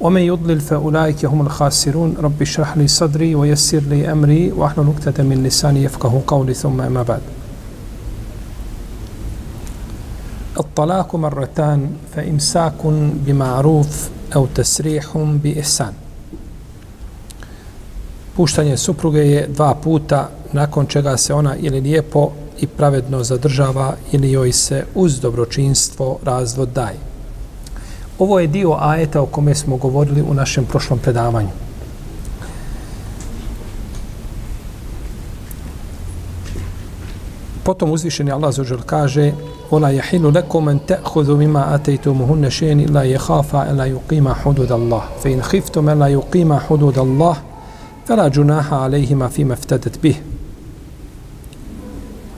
ومن يضلل فأولئك هم الخاسرون رب اشرح لي صدري ويسر لي أمري واحلل عقدة من لساني يفقه قولي ثم أما بعد الطلاق مرتان فإمساك بمعروف أو تسريح بإحسان Puštanje supruge je dva puta nakon čega se ona ili lijepo i pravedno zadržava ili joj se uz dobročinstvo razvod daje. Ovo je dio ajeta o kome smo govorili u našem prošlom predavanju. Potom uzvišeni Allah zaođer kaže وَلَا يَحِلُ لَكُمْ أَنْ تَأْخُذُوا مِمَا أَتَيْتُمُهُنَّ شَيْءٍ إِلَّا يَخَافَ أَلَّا يُقِيمَ حُدُودَ اللَّهِ فَإِنْ خِفْتُمْ أَلَّا يُقِيمَ حُدُودَ اللَّهِ فَلَا جُنَاحَ عَلَيْهِمَا فِيمَا افْتَدَتْ بِهِ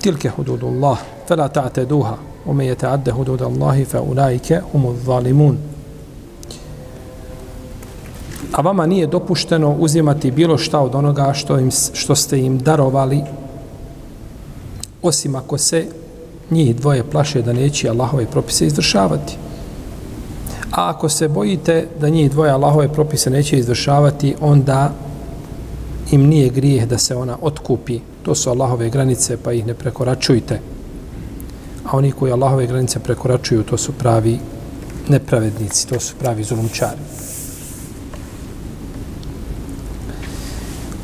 تِلْكَ حُدُودُ اللَّهِ فَلَا تَعْتَدُوهَا وَمَنْ يَتَعَدَّ حُدُودَ اللَّهِ فَأُولَئِكَ هُمُ الظَّالِمُونَ a vama nije dopušteno uzimati bilo šta od onoga što, im, što ste im darovali, osim ako se njih dvoje plaše da neće Allahove propise izvršavati. A ako se bojite da njih dvoje Allahove propise neće izvršavati, onda im nije grijeh da se ona otkupi. To su Allahove granice, pa ih ne prekoračujte. A oni koji Allahove granice prekoračuju, to su pravi nepravednici, to su pravi zulumčari.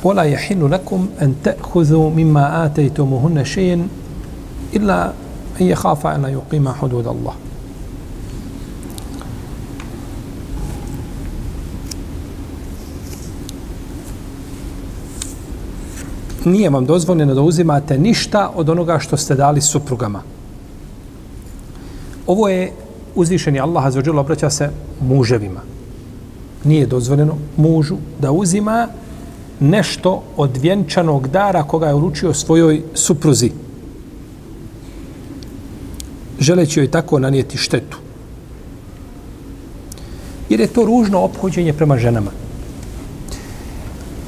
ولا يحل لكم أن تأخذوا مما آتيتموهن شيئا إلا أن يخاف أن يقيم حدود الله nije vam dozvoljeno da uzimate ništa od onoga što ste dali suprugama. Ovo je uzvišeni Allah azzawajal obraća se muževima. Nije dozvoljeno mužu da uzima nešto od vjenčanog dara koga je uručio svojoj supruzi. Želeći joj tako nanijeti štetu. Jer je to ružno ophođenje prema ženama.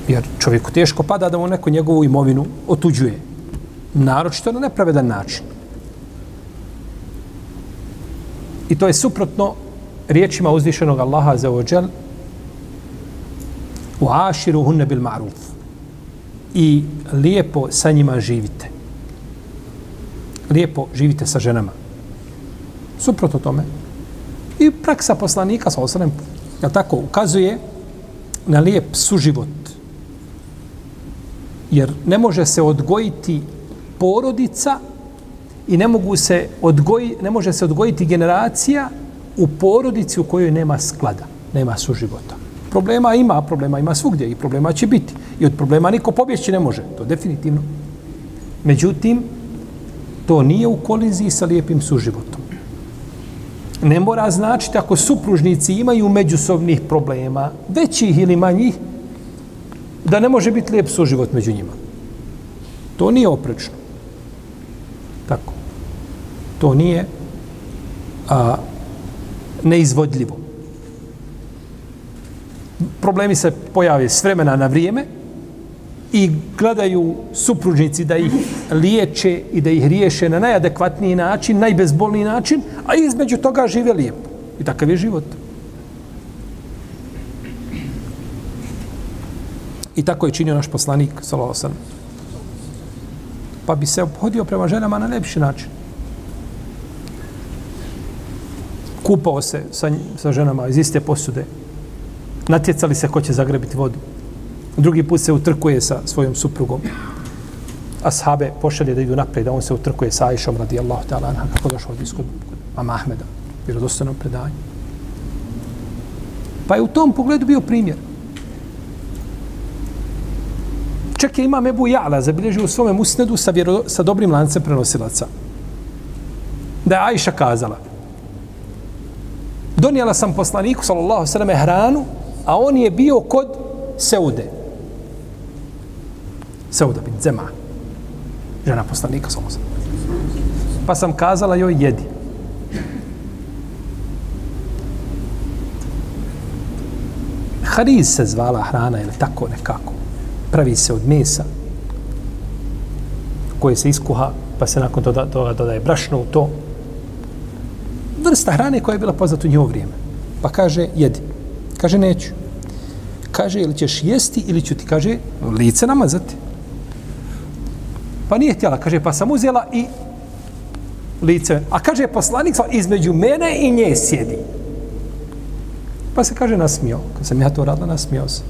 Jer čovjeku teško pada da mu neko njegovu imovinu otuđuje. Naročito na nepravedan način. I to je suprotno riječima uzvišenog Allaha za ođel, u aširu hunne bil maruf i lijepo sa njima živite. Lijepo živite sa ženama. Suprotno tome. I praksa poslanika, sa osanem, ja tako, ukazuje na lijep suživot. Jer ne može se odgojiti porodica i ne mogu se odgoji, ne može se odgojiti generacija u porodici u kojoj nema sklada, nema suživota. Problema ima, problema ima svugdje i problema će biti. I od problema niko pobjeći ne može, to definitivno. Međutim, to nije u koliziji sa lijepim suživotom. Ne mora značiti ako supružnici imaju međusobnih problema, većih ili manjih, da ne može biti lijep suživot među njima. To nije oprečno. Tako. To nije a, neizvodljivo problemi se pojave s vremena na vrijeme i gledaju supružnici da ih liječe i da ih riješe na najadekvatniji način, najbezbolniji način, a između toga žive lijepo. I takav je život. I tako je činio naš poslanik, Salosan. Pa bi se obhodio prema ženama na lepši način. Kupao se sa, sa ženama iz iste posude, natjecali se ko će zagrebiti vodu. Drugi put se utrkuje sa svojom suprugom. Ashabe pošalje da idu naprijed, da on se utrkuje sa Aishom radijallahu ta'ala anha, kako došao od iskod Mama Ahmeda, vjerodostanom predanju. Pa je u tom pogledu bio primjer. Čak je imam Ebu Ja'la zabilježio u svome musnedu sa, vjero, sa dobrim lancem prenosilaca. Da je Aisha kazala, donijela sam poslaniku, sallallahu sallam, hranu a on je bio kod Seude. Sauda bin Zema. Žena poslanika sa Pa sam kazala joj jedi. Hariz se zvala hrana ili tako nekako. Pravi se od mesa koje se iskuha pa se nakon toga, doda, dodaje brašno u to. Vrsta hrane koja je bila poznata u njihovo vrijeme. Pa kaže, jedi. Kaže, neću. Kaže, ili ćeš jesti ili ću ti, kaže, lice namazati. Pa nije htjela, kaže, pa sam uzela i lice. A kaže, poslanik između mene i nje sjedi. Pa se kaže, nasmio. Kad sam ja to radila, nasmio se.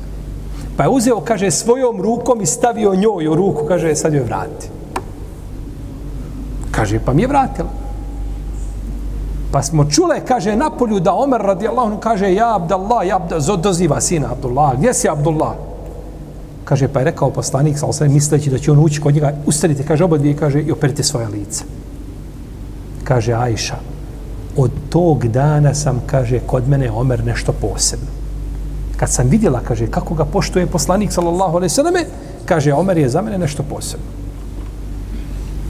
Pa je uzeo, kaže, svojom rukom i stavio njoj u ruku, kaže, sad joj vrati. Kaže, pa mi je vratila. Pa smo čule, kaže, na polju da Omer radijallahu anhu kaže, ja Abdallah, ja Abdallah, doziva sina Abdullah, gdje si Abdullah? Kaže, pa je rekao poslanik, sa osam, misleći da će on ući kod njega, ustanite, kaže, oba dvije, kaže, i operite svoje lice. Kaže, Ajša, od tog dana sam, kaže, kod mene Omer nešto posebno. Kad sam vidjela, kaže, kako ga poštuje poslanik, sallallahu alaihi sallam, kaže, Omer je za mene nešto posebno.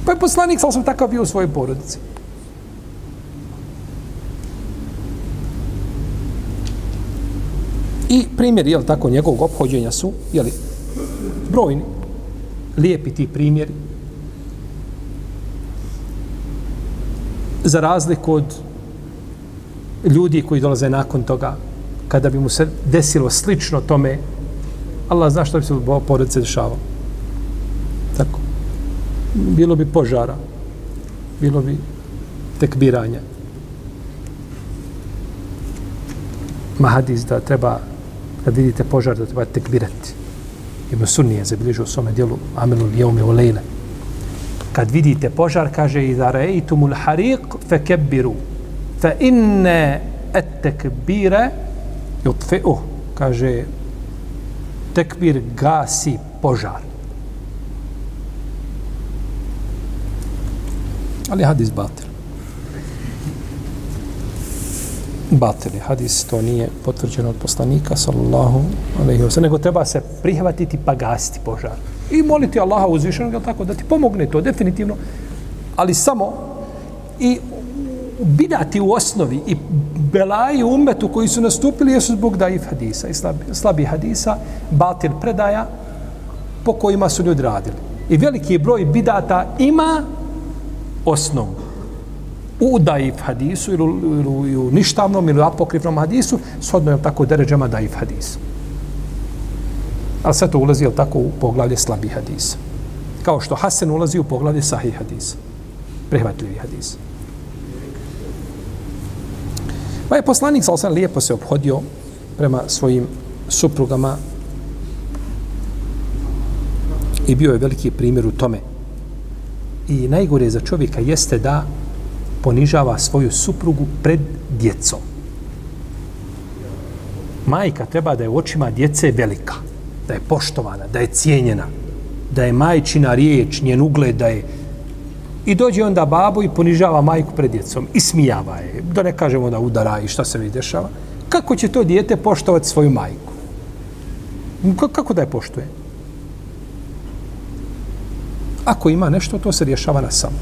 Pa je poslanik, sallallahu sam takav bio u svojoj porodici. Primjeri, primjer, jel tako, njegovog obhođenja su, jel, brojni, lijepi ti primjeri. Za razliku od ljudi koji dolaze nakon toga, kada bi mu se desilo slično tome, Allah zna što bi se u porodice dešavalo. Tako. Bilo bi požara, bilo bi tekbiranja. Mahadis da treba kad vidite požar da treba tekbirati. Ibn Sunni je zabilježio u svome dijelu Amelu Lijome u Lejle. Kad vidite požar, kaže i da rejtumul hariq fe kebbiru fe inne et tekbire jutfi'u. Kaže tekbir gasi požar. Ali hadis batil. Batili. Hadis to nije potvrđeno od poslanika, sallallahu alaihi wa nego treba se prihvatiti pa gasiti požar. I moliti Allaha uzvišenog, tako, da ti pomogne to, definitivno. Ali samo i bidati u osnovi i belaji umetu koji su nastupili jesu zbog daif hadisa i slabi, slabi hadisa, batil predaja po kojima su ljudi radili. I veliki broj bidata ima osnovu u daif hadisu ili, ili, u ništavnom ili apokrifnom hadisu, shodno je tako deređama daif hadis. Ali sve to ulazi, jel tako, u poglavlje slabi hadisa. Kao što Hasan ulazi u poglavlje sahih hadisa. Prihvatljivi hadis. Pa je poslanik, sa osam, lijepo se obhodio prema svojim suprugama i bio je veliki primjer u tome. I najgore za čovjeka jeste da ponižava svoju suprugu pred djecom. Majka treba da je u očima djece velika, da je poštovana, da je cijenjena, da je majčina riječ, njen ugled, da je... I dođe onda babo i ponižava majku pred djecom i smijava je, da ne kažemo da udara i šta se mi dešava. Kako će to dijete poštovati svoju majku? Kako da je poštuje? Ako ima nešto, to se rješava na samo.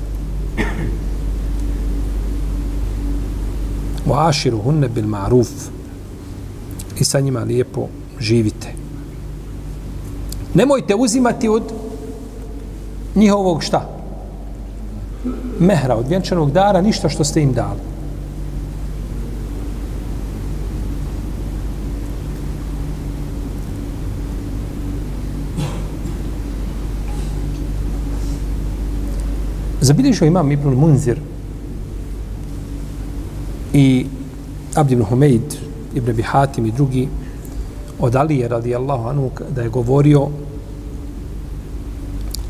Wa hunne bil ma'ruf i sa njima lijepo živite. Nemojte uzimati od njihovog šta? Mehra, od vjenčanog dara, ništa što ste im dali. Zabilježio imam Ibn Munzir i Abd ibn Humeid, ibn Abi Hatim i drugi od Alije radijallahu anhu da je govorio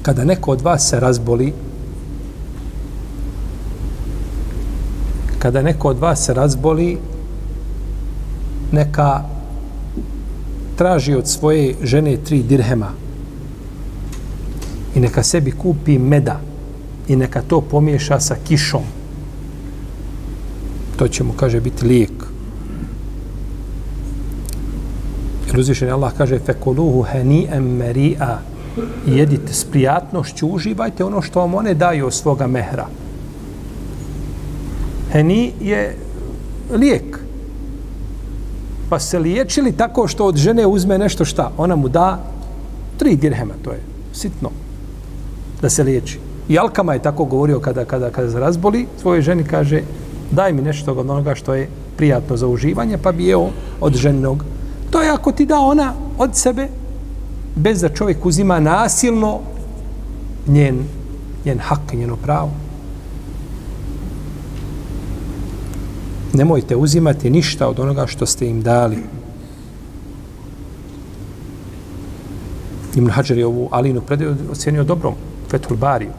kada neko od vas se razboli kada neko od vas se razboli neka traži od svoje žene tri dirhema i neka sebi kupi meda i neka to pomiješa sa kišom to će mu, kaže, biti lijek. Jer uzvišen Allah kaže fekuluhu hani em meri'a jedite s prijatnošću, uživajte ono što vam one daju od svoga mehra. Heni je lijek. Pa se liječili tako što od žene uzme nešto šta? Ona mu da tri dirhema, to je sitno, da se liječi. I Alkama je tako govorio kada, kada, kada se razboli, svoje ženi kaže, daj mi nešto od onoga što je prijatno za uživanje, pa bi jeo od ženog. To je ako ti da ona od sebe, bez da čovjek uzima nasilno njen, njen hak, njeno pravo. Nemojte uzimati ništa od onoga što ste im dali. Ibn Hajar je ovu Alinu predaju ocjenio dobrom, Fethul Bariju.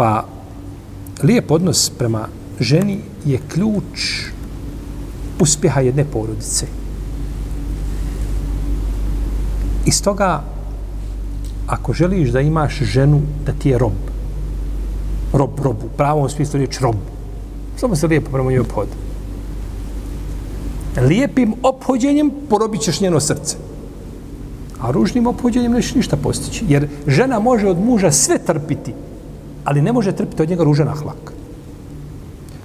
Pa lijep odnos prema ženi je ključ uspjeha jedne porodice. Iz toga, ako želiš da imaš ženu, da ti je rob, rob, robu, pravom smislu riječ rob, samo se lijepo prema njoj obhodi. Lijepim obhođenjem porobit ćeš njeno srce. A ružnim obhođenjem nećeš ništa postići. Jer žena može od muža sve trpiti, ali ne može trpiti od njega ružan ahlak.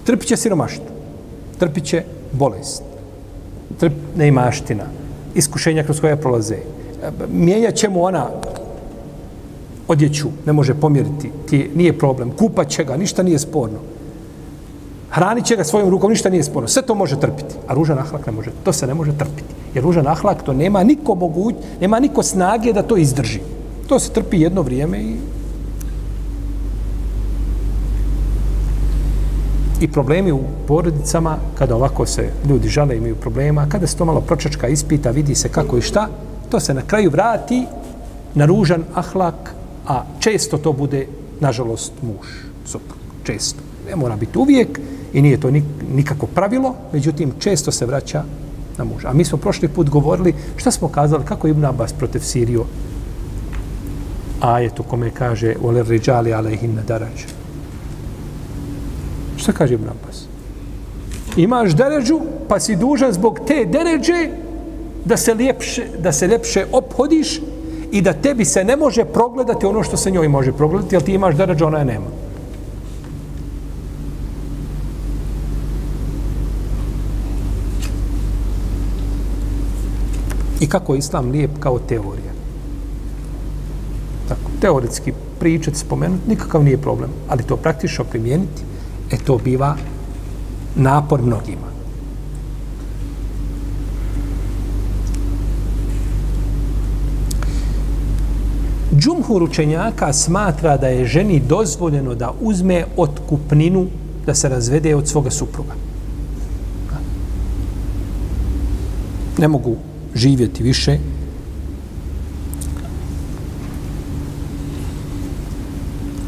Trpit će siromaštvo, trpit će bolest, trp, neimaština, iskušenja kroz koje prolaze. Mijenjat će mu ona odjeću, ne može pomjeriti, ti nije problem. Kupat će ga, ništa nije sporno. Hranit će ga svojom rukom, ništa nije sporno. Sve to može trpiti, a ružan ahlak ne može. To se ne može trpiti. Jer ružan ahlak to nema niko moguć, nema niko snage da to izdrži. To se trpi jedno vrijeme i i problemi u porodicama, kada ovako se ljudi žale imaju problema, kada se to malo pročačka ispita, vidi se kako i šta, to se na kraju vrati na ružan ahlak, a često to bude, nažalost, muž, suprug, često. Ne mora biti uvijek i nije to nikako pravilo, međutim, često se vraća na muža. A mi smo prošli put govorili, šta smo kazali, kako je Ibn Abbas protiv Sirio ajetu kome kaže, ole riđali alejhin na. Šta kaže Ibn Abbas? Imaš deređu, pa si dužan zbog te deređe da se ljepše, da se ljepše ophodiš i da tebi se ne može progledati ono što se njoj može progledati, jer ti imaš deređu, ona je nema. I kako je islam lijep kao teorija. Tako, teoretski pričati, spomenuti, nikakav nije problem. Ali to praktično primijeniti, e to biva napor mnogima. Džumhur učenjaka smatra da je ženi dozvoljeno da uzme otkupninu da se razvede od svoga supruga. Ne mogu živjeti više.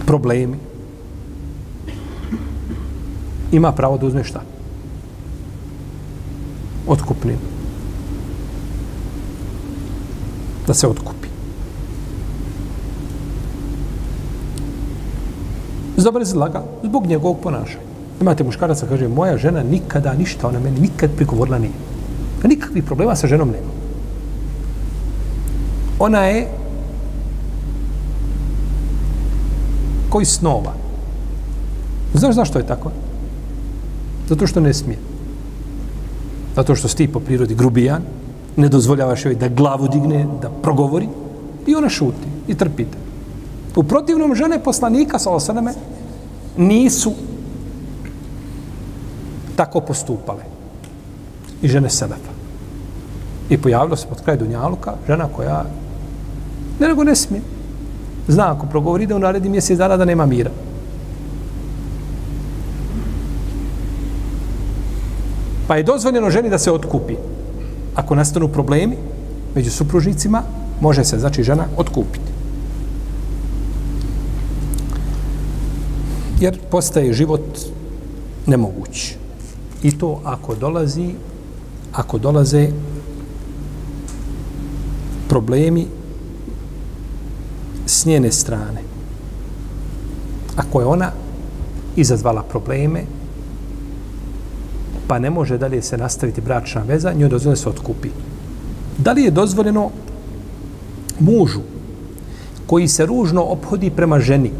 Problemi ima pravo da uzme šta? Otkupninu. Da se otkupi. Zabrzila ga zbog njegovog ponašanja. Imate muškaraca, kaže, moja žena nikada ništa, ona meni nikad prigovorila nije. A nikakvih problema sa ženom nema. Ona je koji snova. Znaš zašto je tako? Zato što ne smije. Zato što si po prirodi grubijan, ne dozvoljavaš joj da glavu digne, da progovori i ona šuti i trpite. U protivnom žene poslanika, sa osaname, nisu tako postupale. I žene Selefa. I pojavilo se pod kraj Dunjaluka žena koja ne nego ne smije. Zna ako progovori da u naredi mjesec dana da nema mira. Pa je dozvoljeno ženi da se otkupi. Ako nastanu problemi među supružnicima, može se, znači, žena otkupiti. Jer postaje život nemoguć. I to ako dolazi, ako dolaze problemi s njene strane. Ako je ona izazvala probleme pa ne može dalje se nastaviti bračna veza, njoj dozvoljeno se otkupi. Da li je dozvoljeno mužu koji se ružno ophodi prema ženi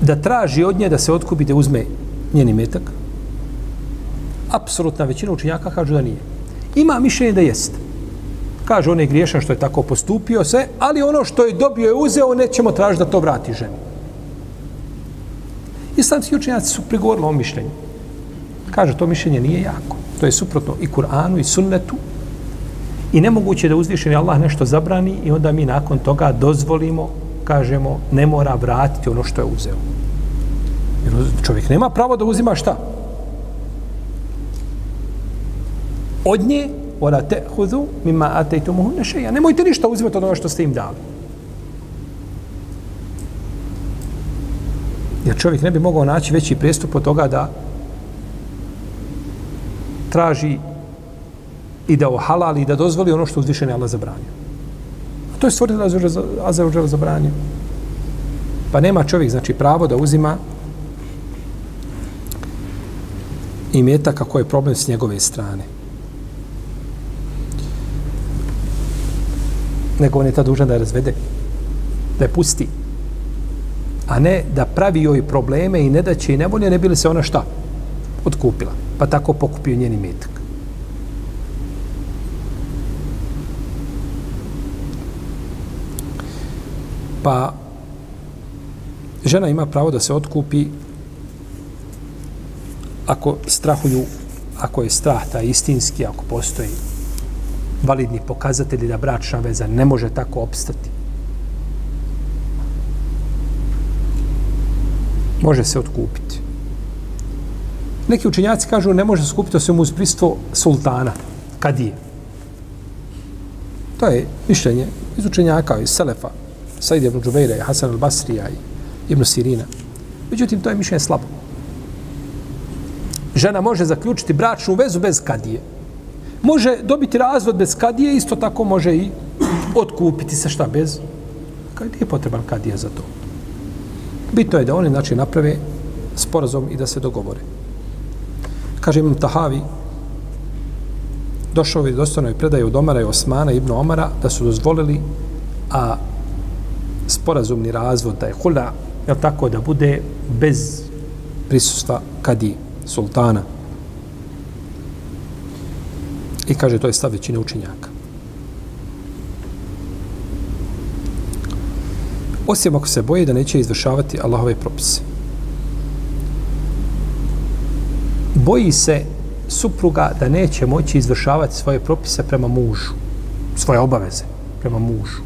da traži od nje da se otkupi da uzme njeni metak? Apsolutna većina učenjaka kažu da nije. Ima mišljenje da jeste. Kaže, on je griješan što je tako postupio sve, ali ono što je dobio je uzeo, nećemo tražiti da to vrati ženi. Islamski učenjaci su prigovorili o mišljenju. Kaže, to mišljenje nije jako. To je suprotno i Kur'anu i sunnetu. I nemoguće da uzvišeni Allah nešto zabrani i onda mi nakon toga dozvolimo, kažemo, ne mora vratiti ono što je uzeo. Jer čovjek nema pravo da uzima šta? Od nje, ora te hudu, mima atejtumuhu nešeja. Nemojte ništa uzimati od onoga što ste im dali. Jer čovjek ne bi mogao naći veći prestup od toga da traži i da ohalali i da dozvoli ono što uzvišeni Allah zabranio. A to je stvorila Azeođel zabranio. Pa nema čovjek, znači, pravo da uzima i meta kako je problem s njegove strane. Nego on je ta dužan da je razvede, da je pusti a ne da pravi joj probleme i ne da će i nevolje, ne bili se ona šta? Otkupila. Pa tako pokupio njeni metak. Pa žena ima pravo da se otkupi ako strahuju, ako je strah ta istinski, ako postoji validni pokazatelji da bračna veza ne može tako opstati. Može se otkupiti. Neki učenjaci kažu ne može se skupiti osim uz pristvo sultana, kadije. To je mišljenje iz učenjaka, iz Selefa, Said ibn Džubeira, Hasan al-Basrija i Ibn Sirina. Međutim, to je mišljenje slabo. Žena može zaključiti bračnu vezu bez kadije. Može dobiti razvod bez kadije, isto tako može i otkupiti se šta bez. Kad je potreban kadija za to? Bitno je da oni znači naprave sporazum i da se dogovore. Kaže Imam Tahavi, došao je dostojno i predaje od Omara i Osmana ibn Omara da su dozvolili a sporazumni razvod da je hula, je tako da bude bez prisustva kadi sultana. I kaže to je stav većine učinjaka. Osim ako se boje da neće izvršavati Allahove propise. Boji se supruga da neće moći izvršavati svoje propise prema mužu, svoje obaveze prema mužu.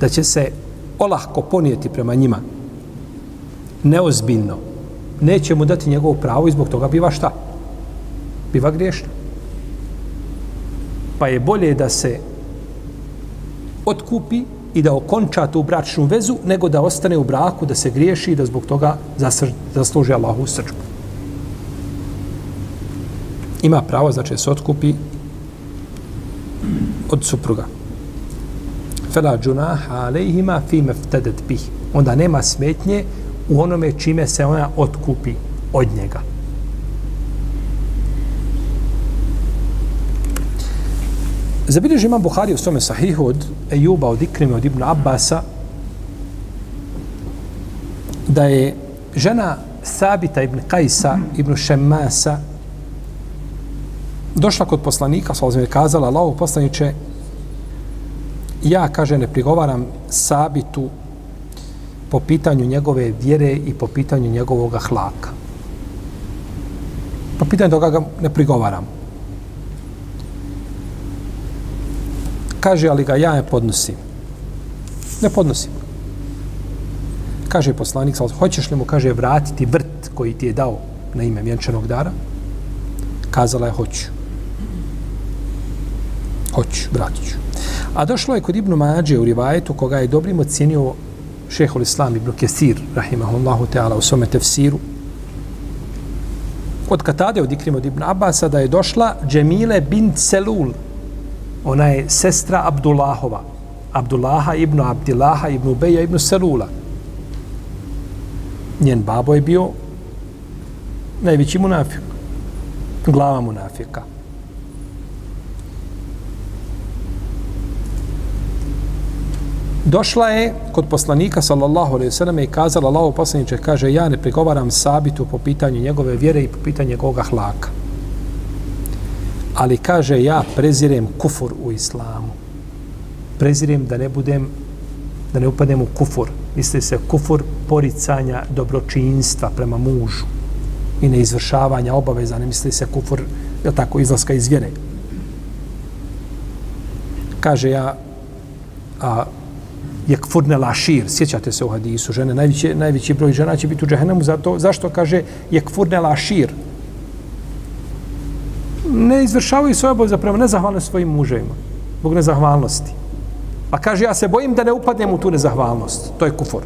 Da će se olahko ponijeti prema njima, neozbiljno, neće mu dati njegovo pravo i zbog toga biva šta? Biva griješno. Pa je bolje da se otkupi i da okonča tu bračnu vezu, nego da ostane u braku, da se griješi i da zbog toga zasluži Allahu srđbu. Ima pravo, znači, da se otkupi od supruga. Fela džunaha alejhima fi meftedet bih. Onda nema smetnje u onome čime se ona otkupi od njega. Zabilježi imam Buhari u svome sahihu od Ejuba, od Ikrime, od Ibn Abbasa, da je žena Sabita ibn Kajsa, ibn Šemasa, došla kod poslanika, sa je kazala, Allaho poslaniće, ja, kaže, ne prigovaram Sabitu po pitanju njegove vjere i po pitanju njegovog hlaka. Po pitanju toga ga ne prigovaram. Kaže, ali ga ja ne podnosim. Ne podnosim. Kaže poslanik, hoćeš li mu, kaže, vratiti vrt koji ti je dao na ime vjenčanog dara? Kazala je, hoću. Hoću, vratit ću. A došlo je kod Ibnu Mađe u Rivajetu, koga je dobrim ocjenio šehol Islam Ibnu Kesir, rahimahullahu teala, u svome tefsiru, od Katade, od Ikrim od Ibn Abasa, da je došla Džemile bin Celul ona je sestra Abdullahova. Abdullaha ibn Abdillaha ibn Ubeja ibn Selula. Njen babo je bio Najveći munafik. Glava munafika. Došla je kod poslanika sallallahu alejhi ve selleme i kazala Allahu poslanice kaže ja ne prigovaram sabitu po pitanju njegove vjere i po pitanju njegovog hlaka. Ali kaže ja prezirem kufur u islamu. Prezirem da ne budem da ne upadnem u kufur. Misli se kufur poricanja dobročinstva prema mužu i neizvršavanja obaveza, ne misli se kufur, je tako, izlaska iz vjere. Kaže ja, a, je kfurne lašir, sjećate se u hadisu, žene, najveći, najveći broj žena će biti u džehennemu, zato, zašto kaže je kfurne lašir? Ne izvršavaju svoje obaveze prema nezahvalnosti svojim muževima, zbog nezahvalnosti. A kaže, ja se bojim da ne upadnem u tu nezahvalnost. To je kufur.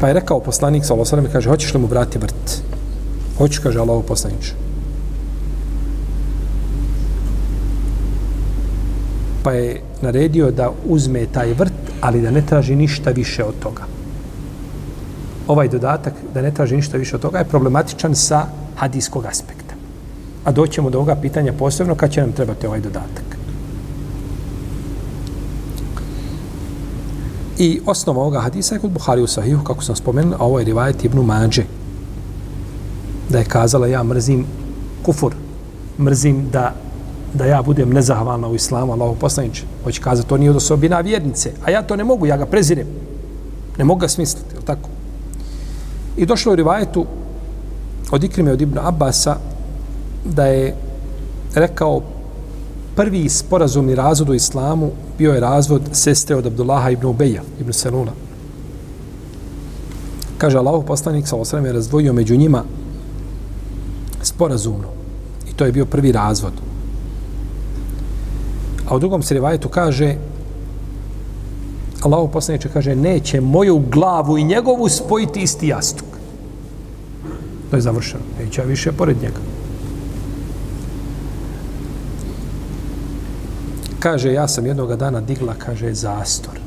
Pa je rekao poslanik, sa Allah kaže, hoćeš li mu brati vrt? Hoću, kaže Allah poslaniče. pa je naredio da uzme taj vrt, ali da ne traži ništa više od toga. Ovaj dodatak, da ne traži ništa više od toga, je problematičan sa hadijskog aspekta. A doćemo do ovoga pitanja posebno kad će nam trebati ovaj dodatak. I osnova ovoga hadisa je kod Buhari u Sahihu, kako sam spomenuo, a ovo je rivajet Ibnu Mađe. Da je kazala, ja mrzim kufur, mrzim da da ja budem nezahvalna u islamu, Allahu poslaniče. Hoće kazati, to nije od osobina vjernice. A ja to ne mogu, ja ga prezirem. Ne mogu ga smisliti, je tako? I došlo u rivajetu od Ikrime od Ibn Abasa da je rekao prvi sporazumni razvod u islamu bio je razvod sestre od Abdullaha ibn Ubeja, ibn Seluna. Kaže, Allah poslanik sa osrem je razdvojio među njima sporazumno. I to je bio prvi razvod. A u drugom se rivajetu kaže Allahu poslaniče kaže neće moju glavu i njegovu spojiti isti jastuk. To je završeno. Neće ja više pored njega. Kaže, ja sam jednog dana digla, kaže, zastor.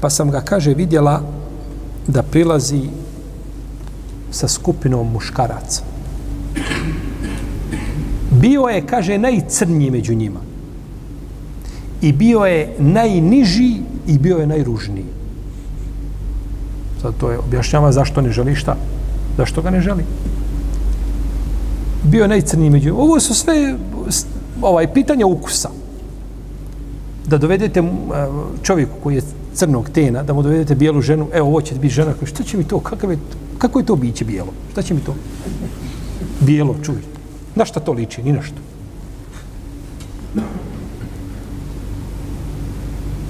Pa sam ga, kaže, vidjela da prilazi sa skupinom muškaraca bio je, kaže, najcrnji među njima. I bio je najniži i bio je najružniji. Zato je objašnjava zašto ne želi šta. Zašto ga ne želi. Bio je najcrniji među. Ovo su sve ovaj, pitanja ukusa. Da dovedete e, čovjeku koji je crnog tena, da mu dovedete bijelu ženu, evo ovo će biti žena, šta će mi to, kakav je, kako je to biće bijelo? Šta će mi to? Bijelo, čuj. Na šta to liči? Ni na što.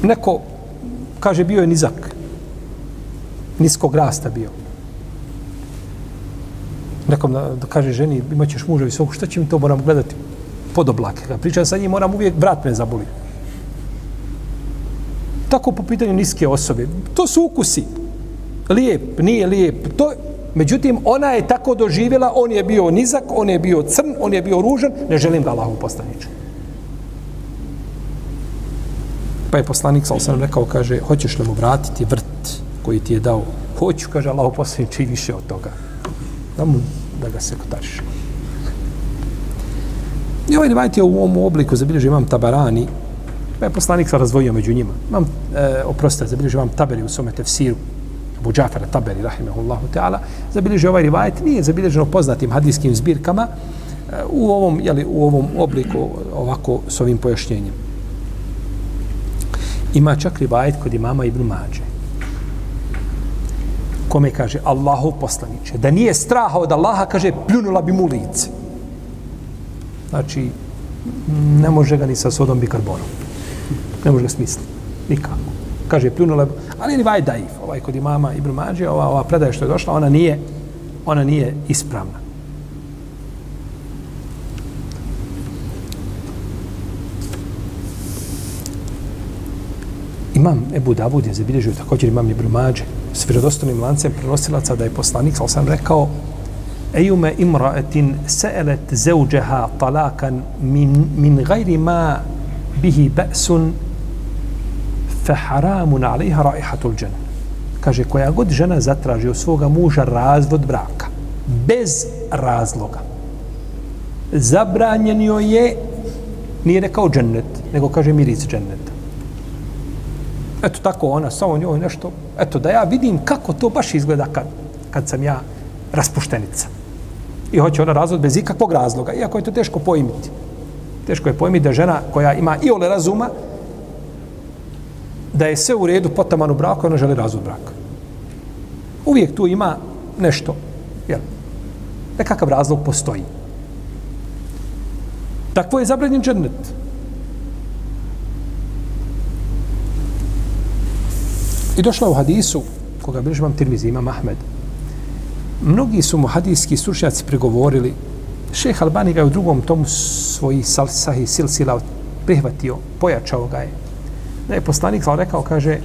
Neko, kaže, bio je nizak. Niskog rasta bio. Nekom da, da kaže ženi, imat ćeš muža visoko, šta će mi to moram gledati? Pod oblake. Kad pričam sa njim, moram uvijek, brat me zaboli. Tako po pitanju niske osobe. To su ukusi. Lijep, nije lijep. To, Međutim, ona je tako doživjela, on je bio nizak, on je bio crn, on je bio ružan, ne želim ga Allahu poslaniče. Pa je poslanik sa osam rekao, kaže, hoćeš li mu vratiti vrt koji ti je dao? Hoću, kaže Allah poslaniče, čini više od toga. Da mu, da ga se kotariš. I ovaj rivajt je u ovom obliku, zabilježio imam tabarani, pa je poslanik sa razvojio među njima. Imam, e, oprostite, zabilježi imam taberi u svome tefsiru, Abu Džafara Taberi, rahimahullahu ta'ala, zabilježio ovaj rivajet, nije zabilježeno poznatim hadijskim zbirkama e, u ovom, jeli, u ovom obliku, ovako, s ovim pojašnjenjem. Ima čak rivajet kod imama Ibn Mađe, kome kaže Allahu poslaniče, da nije straha od Allaha, kaže, pljunula bi mu lice. Znači, ne može ga ni sa sodom bikarbonom. Ne može ga smisliti. Nikako kaže pljunula, ali rivajet vaj daif, ovaj kod imama Ibn Mađe, ova, ova predaja što je došla, ona nije, ona nije ispravna. Imam Ebu Davud je zabilježio također imam Ibn Mađe s vjerodostanim lancem prenosilaca da je poslanik, ali sam rekao, Ejume imraetin se'elet zeuđeha talakan min, min gajri ma bihi ba'sun fa haramun alaiha raihatul džan. Kaže, koja god žena zatraži od svoga muža razvod braka, bez razloga, zabranjen joj je, nije rekao džennet, nego kaže miris džennet. Eto tako ona, samo njoj nešto, eto da ja vidim kako to baš izgleda kad, kad sam ja raspuštenica. I hoće ona razvod bez ikakvog razloga, iako je to teško pojmiti. Teško je pojmiti da žena koja ima i ole razuma, da je sve u redu potaman u braku, ona želi razvod braka. Uvijek tu ima nešto, jel? Nekakav razlog postoji. Takvo je zabranjen džennet. I došla u hadisu, koga bilježi imam tirmizi, imam Ahmed. Mnogi su mu hadijski stručnjaci pregovorili, šeh Albani ga je u drugom tomu svojih salsahi silsila prihvatio, pojačao ga je. Da je poslanik sam rekao, kaže,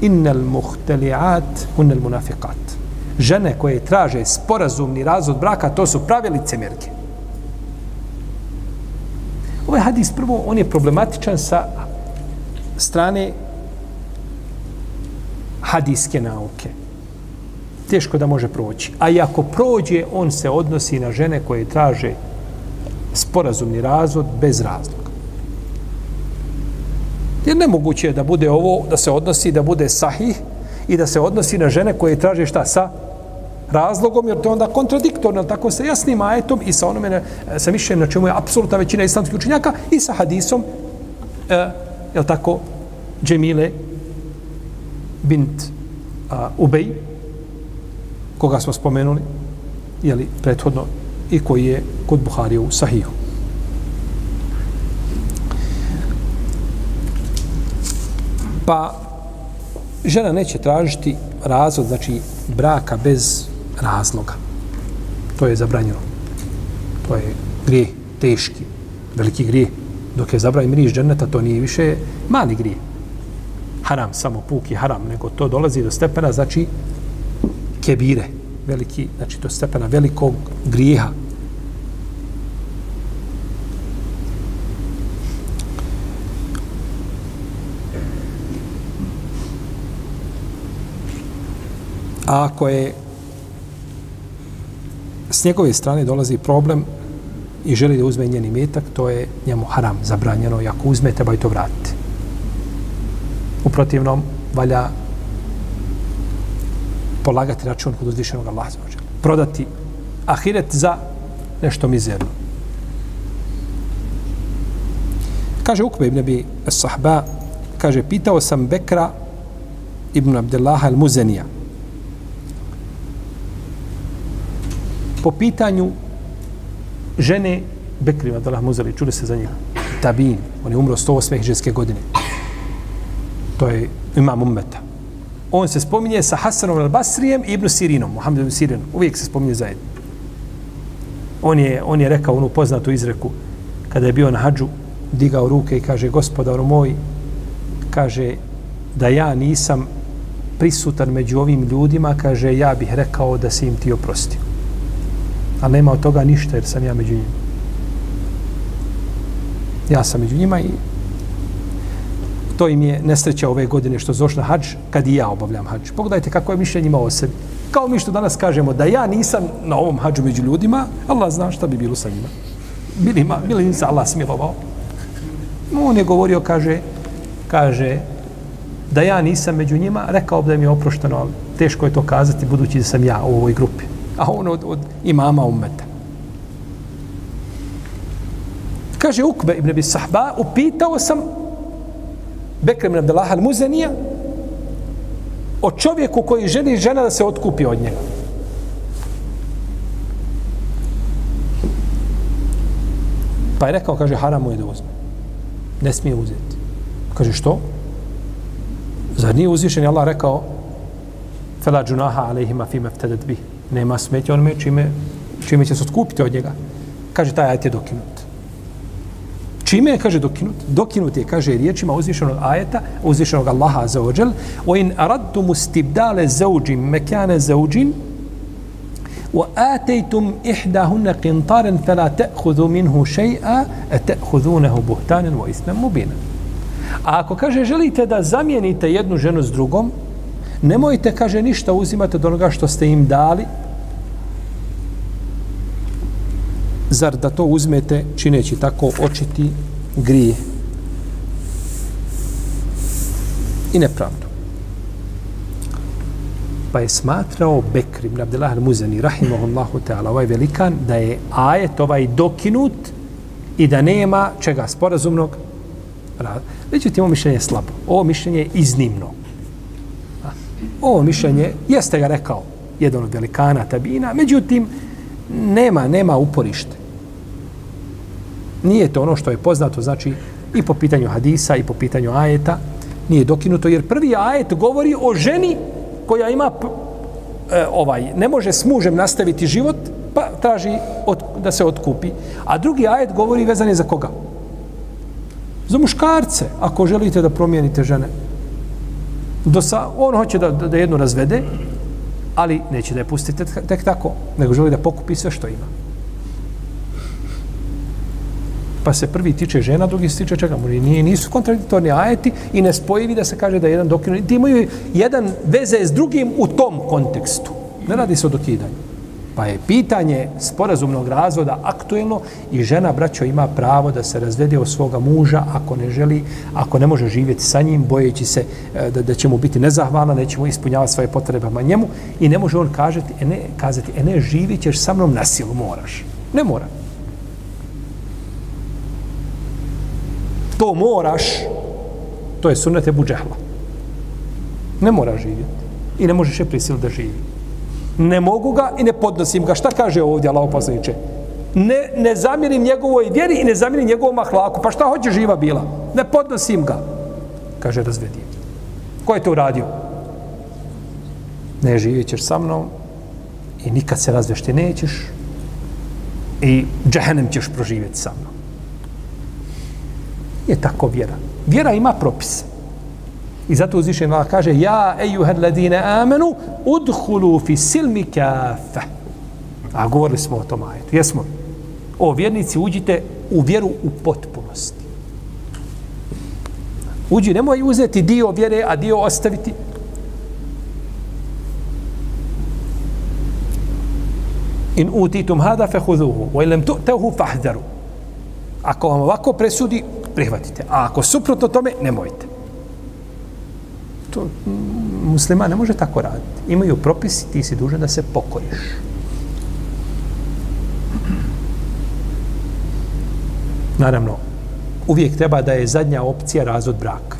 innel muhteliat unnel munafiqat. Žene koje traže sporazumni razvod braka, to su prave licemjerke. Ovaj hadis prvo, on je problematičan sa strane hadijske nauke. Teško da može proći. A i ako prođe, on se odnosi na žene koje traže sporazumni razvod bez razloga. Jer nemoguće je da bude ovo, da se odnosi, da bude sahih i da se odnosi na žene koje traže šta sa razlogom, jer to je onda kontradiktorno, tako sa jasnim ajetom i sa onome, sa mišljenjem na čemu je apsolutna većina islamskih učenjaka i sa hadisom, e, je li tako, Džemile bint a, Ubej, koga smo spomenuli, je li prethodno, i koji je kod Buharije u Sahihu. Pa, žena neće tražiti razvod, znači braka bez razloga. To je zabranjeno. To je grije, teški, veliki grije. Dok je zabranjen miriš dženeta, to nije više mali grije haram, samo puki haram, nego to dolazi do stepena, znači, kebire, veliki, znači, do stepena velikog grijeha. A ako je s njegove strane dolazi problem i želi da uzme njeni metak, to je njemu haram, zabranjeno, i ako uzme, treba i to vratiti. U protivnom, valja polagati račun kod uzvišenog Allaha za ođe. Prodati ahiret za nešto mizerno. Kaže Ukbe ibn Abi Sahba, kaže, pitao sam Bekra ibn Abdellaha al-Muzenija po pitanju žene Bekri ibn Abdellaha al-Muzeli, čuli se za njega, Tabin, on je umro 108. ženske godine to je imam ummeta. On se spominje sa Hasanom al-Basrijem i Ibn Sirinom, Muhammed ibn Sirinom. Uvijek se spominje zajedno. On je, on je rekao onu poznatu izreku kada je bio na hađu, digao ruke i kaže, gospodar moj, kaže, da ja nisam prisutan među ovim ljudima, kaže, ja bih rekao da si im ti oprostio. Ali nema od toga ništa jer sam ja među njima. Ja sam među njima i to im je nesreća ove godine što zošla hađ, kad i ja obavljam hađ. Pogledajte kako je mišljenje imao o sebi. Kao mi što danas kažemo da ja nisam na ovom hađu među ljudima, Allah zna šta bi bilo sa njima. Bili, ima, bili im se Allah smilovao. On je govorio, kaže, kaže, da ja nisam među njima, rekao bi da mi je oprošteno, ali teško je to kazati budući da sam ja u ovoj grupi. A on od, od imama umeta. Kaže Ukbe ibn Abi Sahba, upitao sam Bekr ibn Abdullah al-Muzanija o čovjeku koji želi žena da se otkupi od njega. Pa je rekao, kaže, haram mu je da uzme. Ne smije uzeti. Kaže, što? Zar nije uzvišen? Allah rekao, fela džunaha alejhima fima ftedet bih. Nema smetje onome čime, čime će se otkupiti od njega. Kaže, taj ajat je dokinut. Čime je, kaže, dokinut? Dokinut je, kaže, riječima uzvišenog ajeta, uzvišenog Allaha za ođel, o in radtum stibdale zauđim mekane zauđin, wa atejtum ihdahunne qintaren fela te'hudu minhu shay'a a te'hudunehu buhtanen wa ismem mubina. A ako kaže želite da zamijenite jednu ženu s drugom, nemojte, kaže, ništa uzimate od onoga što ste im dali, zar da to uzmete čineći tako očiti grije i nepravdu. Pa je smatrao Bekr ibn Abdullah al-Muzani, rahimahullahu ta'ala, ovaj velikan, da je ajet ovaj dokinut i da nema čega sporazumnog rada. Međutim, ovo mišljenje je slabo. Ovo mišljenje je iznimno. Ovo mišljenje, jeste ga rekao jedan od velikana tabina, međutim, nema, nema uporište. Nije to ono što je poznato, znači, i po pitanju hadisa, i po pitanju ajeta, nije dokinuto, jer prvi ajet govori o ženi koja ima e, ovaj, ne može s mužem nastaviti život, pa traži od, da se otkupi. A drugi ajet govori vezan je za koga? Za muškarce, ako želite da promijenite žene. Do sa, on hoće da, da, jednu razvede, ali neće da je pustite tek tako, nego želi da pokupi sve što ima. Pa se prvi tiče žena, drugi se tiče čega? Nije, nisu kontradiktorni ajeti i ne spojivi da se kaže da je jedan dokinut. Ti imaju jedan veze s drugim u tom kontekstu. Ne radi se o dokidanju. Pa je pitanje sporazumnog razvoda aktuelno i žena, braćo, ima pravo da se razvede od svoga muža ako ne želi, ako ne može živjeti sa njim, bojeći se e, da, da će mu biti nezahvalna, neće mu ispunjavati svoje potrebe ma njemu i ne može on kažeti, e ne, kazati, e ne, živit ćeš sa mnom na silu, moraš. Ne mora. To moraš, to je sunnet Ebu Džehla. Ne mora živjeti. I ne možeš je prisil da živi ne mogu ga i ne podnosim ga. Šta kaže ovdje Allah poslaniče? Ne, ne zamirim njegovoj vjeri i ne zamirim njegovom ahlaku. Pa šta hoće živa bila? Ne podnosim ga. Kaže, razvedi. Ko je to uradio? Ne živit ćeš sa mnom i nikad se razvešti nećeš i džehennem ćeš proživjeti sa mnom. Nije tako vjera. Vjera ima propise. I zato uzvišen Allah kaže Ja, ejuhad ladine amenu, udhulu fi silmi kafe. A govorili smo o tom ajetu. Jesmo. O vjernici, uđite u vjeru u potpunosti. Uđi, nemoj uzeti dio vjere, a dio ostaviti. In utitum hada fehuduhu, wa ilam tu'tehu fahdaru. Ako vam ovako presudi, prihvatite. A ako suprotno tome, nemojte to muslima ne može tako raditi. Imaju propisi, ti si dužan da se pokoriš. Naravno, uvijek treba da je zadnja opcija razvod braka.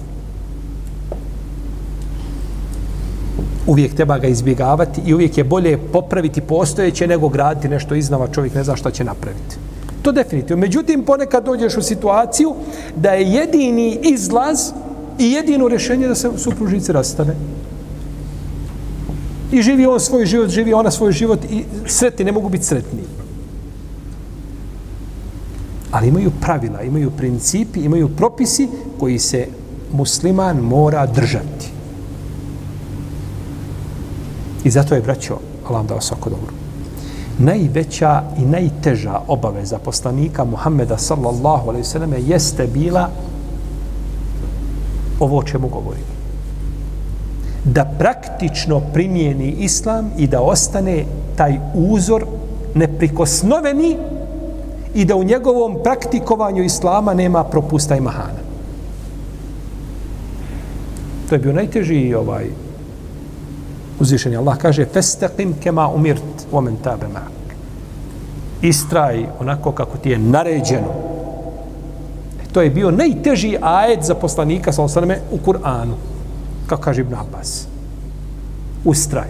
Uvijek treba ga izbjegavati i uvijek je bolje popraviti postojeće nego graditi nešto iznova, čovjek ne zna šta će napraviti. To definitivno. Međutim, ponekad dođeš u situaciju da je jedini izlaz I jedino rješenje da se supružnici rastane. I živi on svoj život, živi ona svoj život i sretni ne mogu biti sretni. Ali imaju pravila, imaju principi, imaju propisi koji se musliman mora držati. I zato je, braćo, Allah vam dao svako dobro. Najveća i najteža obaveza poslanika Muhammeda sallallahu alaihi sallam jeste bila ovo o čemu govorimo. Da praktično primijeni islam i da ostane taj uzor neprikosnoveni i da u njegovom praktikovanju islama nema propusta i mahana. To je bio najteži ovaj Uzvišeni Allah kaže festaqim kema umirt omen tabe ma'ak. Istraj onako kako ti je naređeno e, To je bio najteži ajet za poslanika sa osaname u Kur'anu. Kako kaže Ibn Abbas. Ustraj.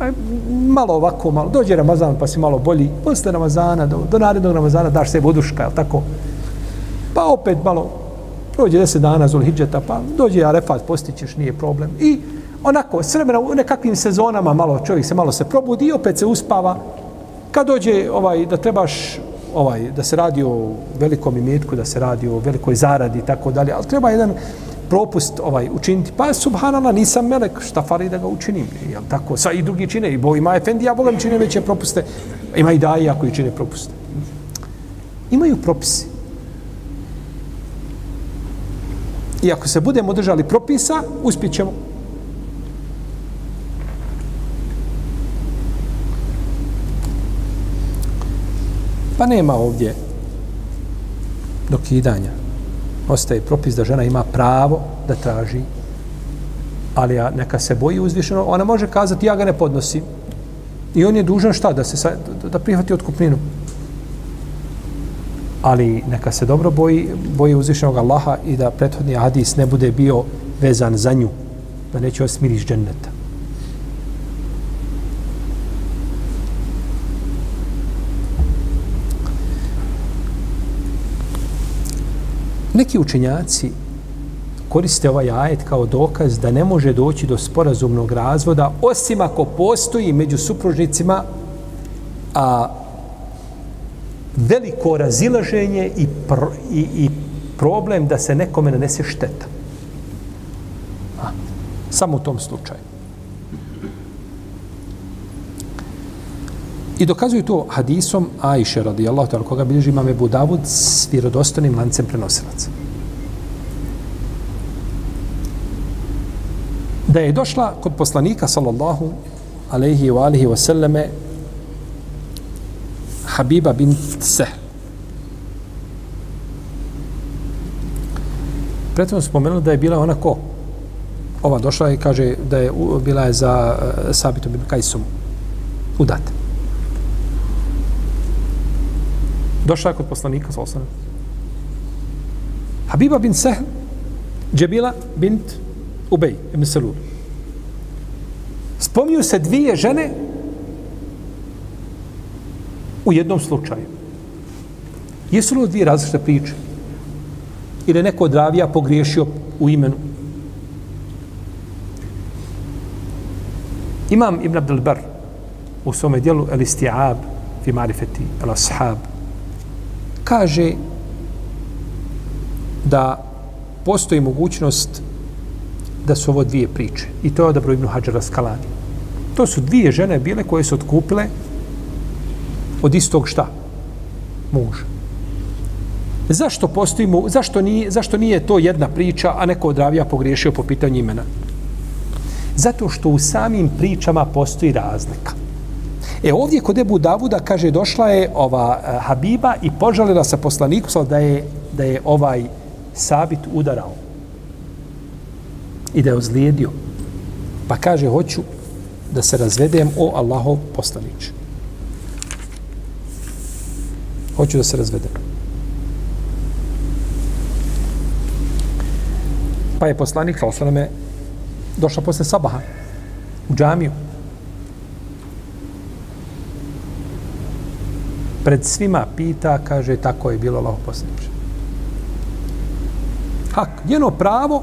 E, malo ovako, malo. Dođe Ramazan pa si malo bolji. Posle Ramazana, do, do narednog Ramazana daš se voduška, jel tako? Pa opet malo, prođe deset dana Zulhidžeta, pa dođe Arefat, postićeš, nije problem. I onako, s vremena u nekakvim sezonama malo čovjek se malo se probudi i opet se uspava. Kad dođe ovaj da trebaš ovaj da se radi o velikom imetku, da se radi o velikoj zaradi i tako dalje, ali treba jedan propust ovaj učiniti. Pa subhanallah, nisam melek, šta fali da ga učinim? Jel tako? Sa i drugi čine, i bo ima efendi, ja volim čine veće propuste. Ima i daje koji čine propuste. Imaju propisi. I ako se budemo držali propisa, uspjet Pa nema ovdje dokidanja. Ostaje propis da žena ima pravo da traži, ali ja, neka se boji uzvišeno, ona može kazati ja ga ne podnosim. I on je dužan šta? Da, se da prihvati otkupninu. Ali neka se dobro boji, boji uzvišenog Allaha i da prethodni hadis ne bude bio vezan za nju. Da neće osmiriš dženneta. Neki učenjaci koriste ovaj ajet kao dokaz da ne može doći do sporazumnog razvoda osim ako postoji među supružnicima a veliko razilaženje i, pr, i, i problem da se nekome nanese šteta. A, samo u tom slučaju. I dokazuju to hadisom Ajše radijallahu ta'ala koga bilježi imam Ebu Davud s vjerodostanim lancem prenosilaca. Da je došla kod poslanika sallallahu alaihi wa alihi wa sallame Habiba bint Sehl. Pretim spomenuli da je bila ona ko? Ova došla i kaže da je bila je za eh, uh, Sabitom bin Kajsom udata. Došla je kod poslanika sa osam. Habiba bin Sehl, Džebila bint Ubej, ibn Selul. Spominju se dvije žene u jednom slučaju. Jesu li dvije različite priče? Ili je neko od ravija pogriješio u imenu? Imam Ibn Abdelbar u svome dijelu El Istiab fi marifeti El Ashab kaže da postoji mogućnost da su ovo dvije priče. I to je odabro Ibnu Hadžara Skalani. To su dvije žene bile koje su otkupile od istog šta? Muža. Zašto postoji mu, zašto nije, zašto nije to jedna priča, a neko od ravija pogriješio po pitanju imena? Zato što u samim pričama postoji razlika. E ovdje kod Ebu Davuda kaže došla je ova e, Habiba i požalila se poslaniku da je, da je ovaj sabit udarao i da je ozlijedio. Pa kaže hoću da se razvedem o Allahov poslanič. Hoću da se razvedem. Pa je poslanik, sa me, došla posle sabaha u džamiju. Pred svima pita, kaže, tako je bilo Allah posljedniče. Hak, njeno pravo,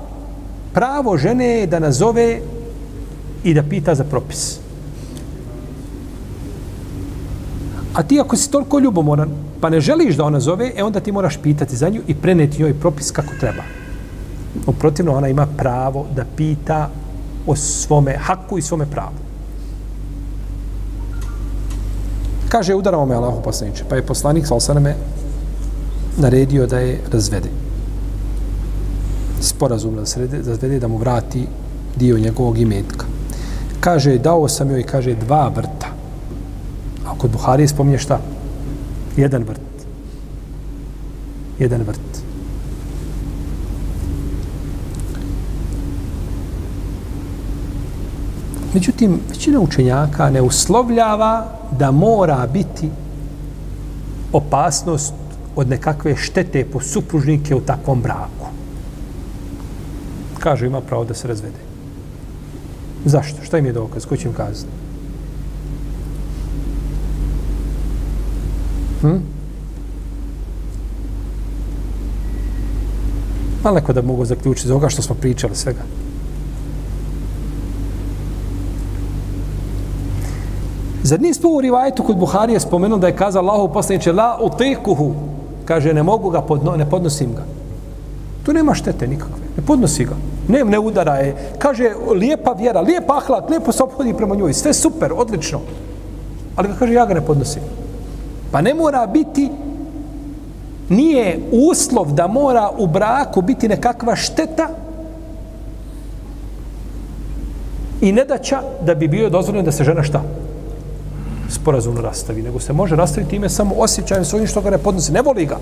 pravo žene je da nazove i da pita za propis. A ti ako si toliko ljubomoran, pa ne želiš da ona zove, e onda ti moraš pitati za nju i preneti joj propis kako treba. Uprotivno, ona ima pravo da pita o svome haku i svome pravu. Kaže, udarao me Allahu poslaniče. Pa je poslanik, sal sa naredio da je razvede. Sporazumno da se razvede, da mu vrati dio njegovog imetka. Kaže, dao sam joj, kaže, dva vrta. A kod Buhari spominje šta? Jedan vrt. Jedan vrt. Međutim, većina učenjaka ne uslovljava da mora biti opasnost od nekakve štete po supružnike u takvom braku. Kaže, ima pravo da se razvede. Zašto? Šta im je dokaz? Ko će im kazati? Hm? Maleko da mogu zaključiti za ovoga što smo pričali svega. Zar nismo u rivajetu kod Buharije spomenuo da je kazao Allahu poslaniče la utekuhu, kaže ne mogu ga, podno, ne podnosim ga. Tu nema štete nikakve, ne podnosi ga. Ne, ne udara je. Kaže, lijepa vjera, lijep ahlak, lijepo se obhodi prema njoj, sve super, odlično. Ali ga kaže, ja ga ne podnosim. Pa ne mora biti nije uslov da mora u braku biti nekakva šteta i ne daća da bi bio dozvoljeno da se žena šta? Sporazumno rastavi, nego se može rastaviti ime samo osjećajem svojim što ga ne podnosi. Ne voli ga.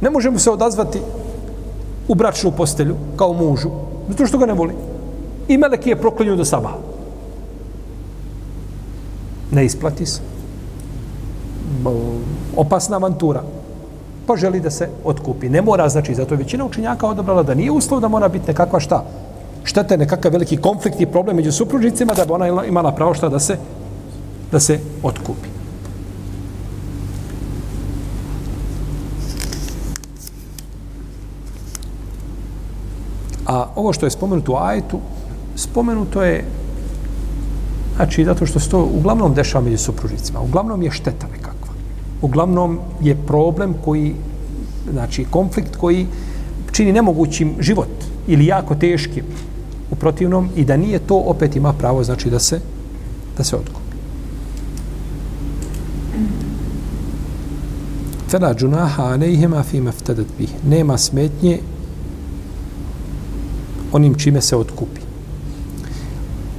Ne može mu se odazvati u bračnu postelju kao mužu, zato što ga ne voli. I Meleki je proklinju do sabaha. Ne isplati se. Opasna avantura. Pa želi da se otkupi. Ne mora, znači, zato je većina učenjaka odobrala da nije uslov da mora biti nekakva šta. Štete nekakav veliki konflikt i problem među supružnicima da bi ona imala pravo šta da se da se otkupi. A ovo što je spomenuto u ajetu, spomenuto je znači zato što se to uglavnom dešava među supružnicima. Uglavnom je šteta nekakva. Uglavnom je problem koji, znači konflikt koji čini nemogućim život ili jako teškim u protivnom i da nije to opet ima pravo znači da se da se otkupi. Fela džunaha alejhima fi maftadat bih. Nema smetnje onim čime se otkupi.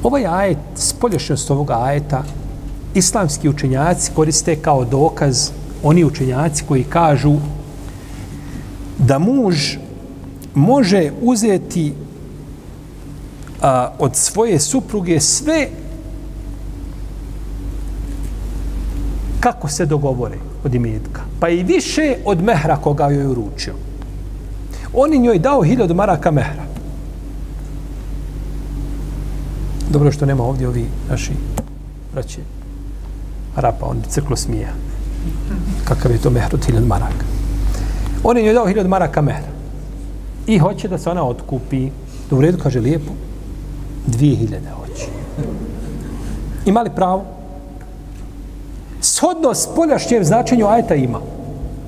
Ovaj ajet, spolješnost ovog ajeta, islamski učenjaci koriste kao dokaz oni učenjaci koji kažu da muž može uzeti a, od svoje supruge sve kako se dogovore od imetka. Pa i više od mehra koga joj uručio. On njoj dao hiljadu maraka mehra. Dobro što nema ovdje ovi naši braći Arapa, on crklo smija. Kakav je to mehr od hiljadu maraka. On je njoj dao hiljadu maraka mehra. I hoće da se ona otkupi. Do u redu kaže lijepo. Dvije hiljade hoće. Ima li pravo? Shodno spoljašnjem značenju ajeta ima.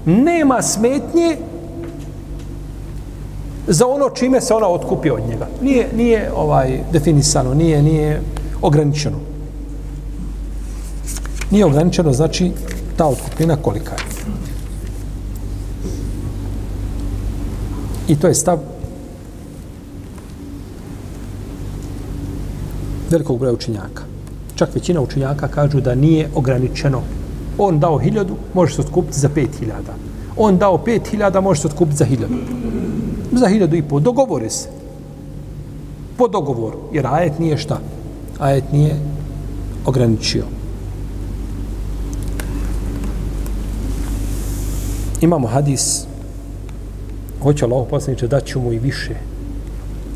Nema smetnje za ono čime se ona otkupi od njega. Nije, nije ovaj definisano, nije, nije ograničeno. Nije ograničeno, znači ta otkupina kolika je. I to je stav velikog broja učenjaka. Čak većina učenjaka kažu da nije ograničeno. On dao hiljadu, može se otkupiti za pet hiljada. On dao pet hiljada, može se otkupiti za hiljadu. Za hiljadu i po. Dogovore se. Po dogovoru. Jer ajet nije šta? Ajet nije ograničio. Imamo hadis hoće Allah poslaniče da ću mu i više.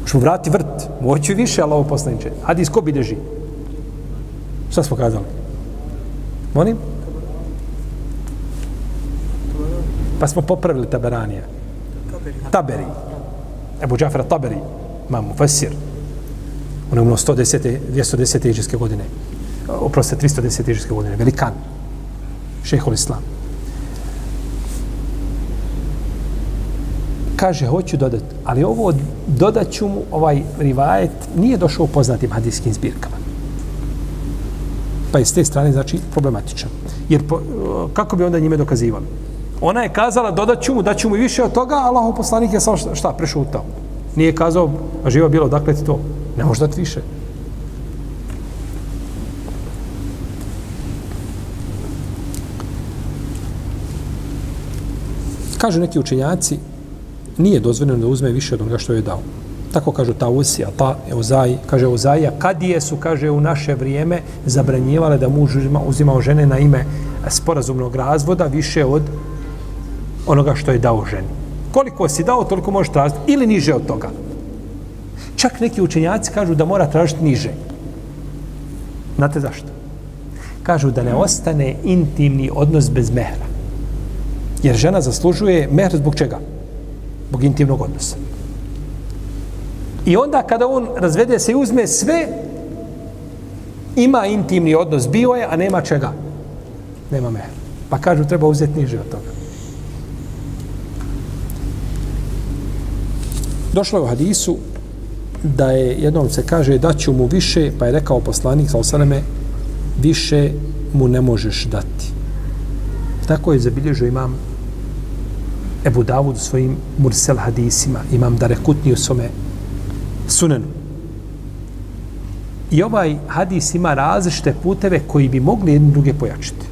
Što vrati vrt, moću više Allah poslaniče. Hadis ko bi deži? Šta smo kazali? Molim? Pa smo popravili Taberanija. Taberi. Ebu Džafra Taberi. Imamo Fesir. On je umno 110. 210. iđeske godine. Oprostite, 310. iđeske godine. Velikan. Šehol Islam. Kaže, hoću dodati. Ali ovo dodat ću mu, ovaj rivajet, nije došao u poznatim hadijskim zbirkama pa je s te strane znači problematičan. Jer po, kako bi onda njime dokazivali? Ona je kazala dodat ću mu, da ću mu više od toga, Allahov poslanik je samo šta, šta prešutao. Nije kazao, a živo bilo, dakle ti to? Ne možeš dati više. Kažu neki učenjaci, nije dozvoljeno da uzme više od onoga što je dao. Tako kažu ta usija, ta Euzaj, kaže Euzaija, kadije su, kaže, u naše vrijeme zabranjivale da muž uzima, uzimao žene na ime sporazumnog razvoda više od onoga što je dao ženi. Koliko si dao, toliko možeš tražiti. Ili niže od toga. Čak neki učenjaci kažu da mora tražiti niže. Znate zašto? Kažu da ne ostane intimni odnos bez mehra. Jer žena zaslužuje mehr zbog čega? Zbog intimnog odnosa. I onda kada on razvede se i uzme sve, ima intimni odnos, bio je, a nema čega. Nema mehr. Pa kažu, treba uzeti niže od toga. Došlo je u hadisu da je jednom se kaže da ću mu više, pa je rekao poslanik sa osaname, više mu ne možeš dati. Tako je zabilježio imam Ebu Davud u svojim Mursel hadisima, imam Darekutni u svome sunenu. I ovaj hadis ima različite puteve koji bi mogli jedni druge pojačiti.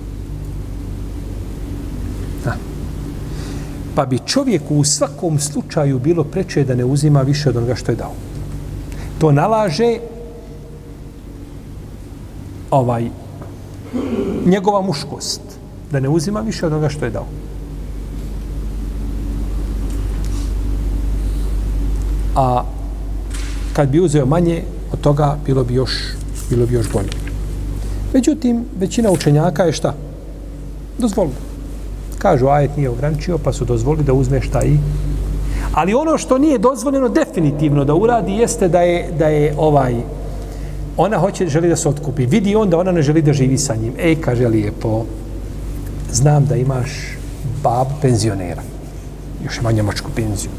Pa bi čovjeku u svakom slučaju bilo preče da ne uzima više od onoga što je dao. To nalaže ovaj njegova muškost da ne uzima više od onoga što je dao. A kad bi uzeo manje od toga bilo bi još bilo bi još bolje. Međutim, većina učenjaka je šta? Dozvolilo. Kažu, ajet nije ograničio, pa su dozvolili da uzme šta i... Ali ono što nije dozvoljeno definitivno da uradi jeste da je, da je ovaj ona hoće, želi da se otkupi. Vidi on da ona ne želi da živi sa njim. Ej, kaže lijepo, znam da imaš bab penzionera. Još ima njemačku penziju.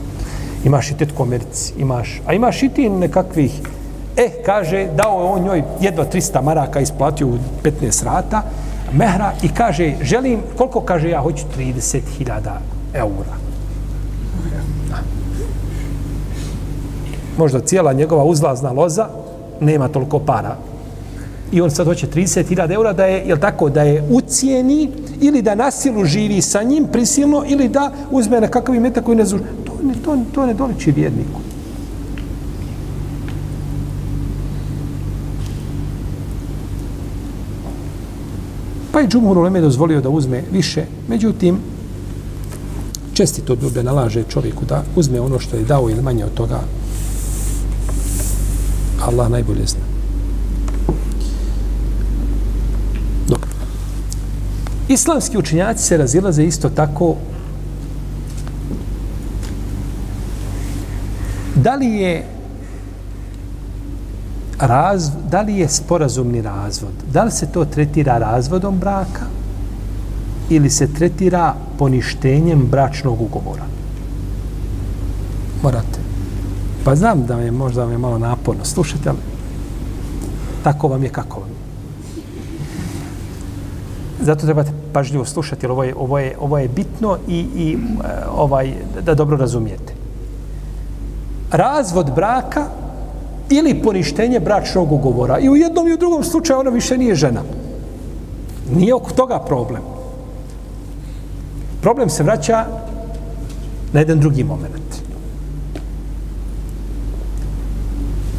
Imaš i tetku Americi. Imaš, a imaš i ti nekakvih E, kaže, dao je on njoj jedva 300 maraka, isplatio u 15 rata, mehra, i kaže, želim, koliko kaže, ja hoću 30.000 eura. Možda cijela njegova uzlazna loza nema toliko para. I on sad hoće 30.000 eura da je, jel tako, da je ucijeni ili da nasilu živi sa njim prisilno ili da uzme nekakav imetak koji ne zuži. To, ne, to, to ne doliči vjerniku. Pa i Džumhur Uleme dozvolio da uzme više, međutim, čestito dublje nalaže čovjeku da uzme ono što je dao ili manje od toga. Allah najbolje zna. Dobro. Islamski učinjaci se razilaze isto tako da li je raz, da li je sporazumni razvod, da li se to tretira razvodom braka ili se tretira poništenjem bračnog ugovora. Morate. Pa znam da je možda vam je malo naporno slušati, ali tako vam je kako vam je. Zato trebate pažljivo slušati, jer ovo je, ovo je, ovo je bitno i, i e, ovaj, da dobro razumijete. Razvod braka ili poništenje bračnog ugovora. I u jednom i u drugom slučaju ona više nije žena. Nije oko toga problem. Problem se vraća na jedan drugi moment.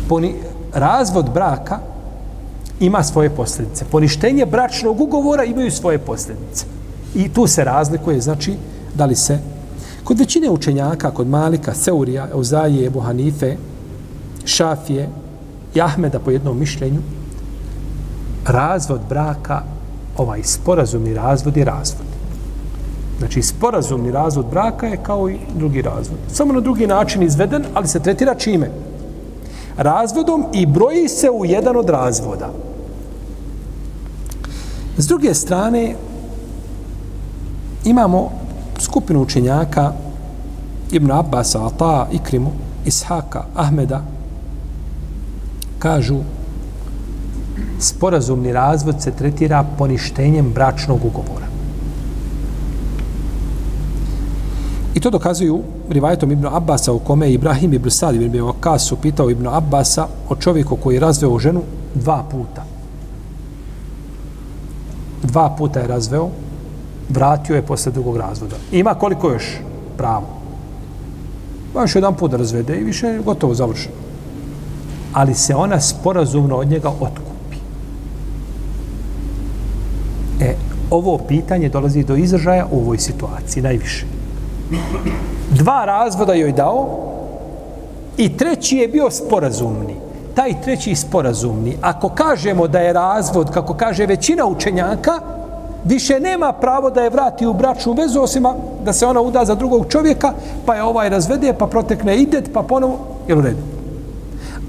Poni, razvod braka ima svoje posljedice. Poništenje bračnog ugovora imaju svoje posljedice. I tu se razlikuje, znači, da li se kod većine učenjaka, kod Malika, Seurija, Euzaije, Ebu Hanife, Šafije i Ahmeda po jednom mišljenju, razvod braka, ovaj sporazumni razvod je razvod. Znači, sporazumni razvod braka je kao i drugi razvod. Samo na drugi način izveden, ali se tretira čime? Razvodom i broji se u jedan od razvoda. S druge strane, imamo skupinu učenjaka Ibn Abbas, Ata, Ikrimu, Ishaka, Ahmeda, kažu sporazumni razvod se tretira poništenjem bračnog ugovora. I to dokazuju rivajetom Ibn Abbasa u kome Ibrahim ibn Sad ibn Waqas pitao Ibn Abbasa o čovjeku koji je razveo ženu dva puta. Dva puta je razveo, vratio je posle drugog razvoda. Ima koliko još pravo? Baš jedan put razvede i više je gotovo završeno ali se ona sporazumno od njega otkupi. E, ovo pitanje dolazi do izražaja u ovoj situaciji, najviše. Dva razvoda joj dao i treći je bio sporazumni. Taj treći sporazumni, ako kažemo da je razvod, kako kaže većina učenjaka, više nema pravo da je vrati u bračnu vezu, osim da se ona uda za drugog čovjeka, pa je ovaj razvede, pa protekne idet, pa ponovo, jel u redu?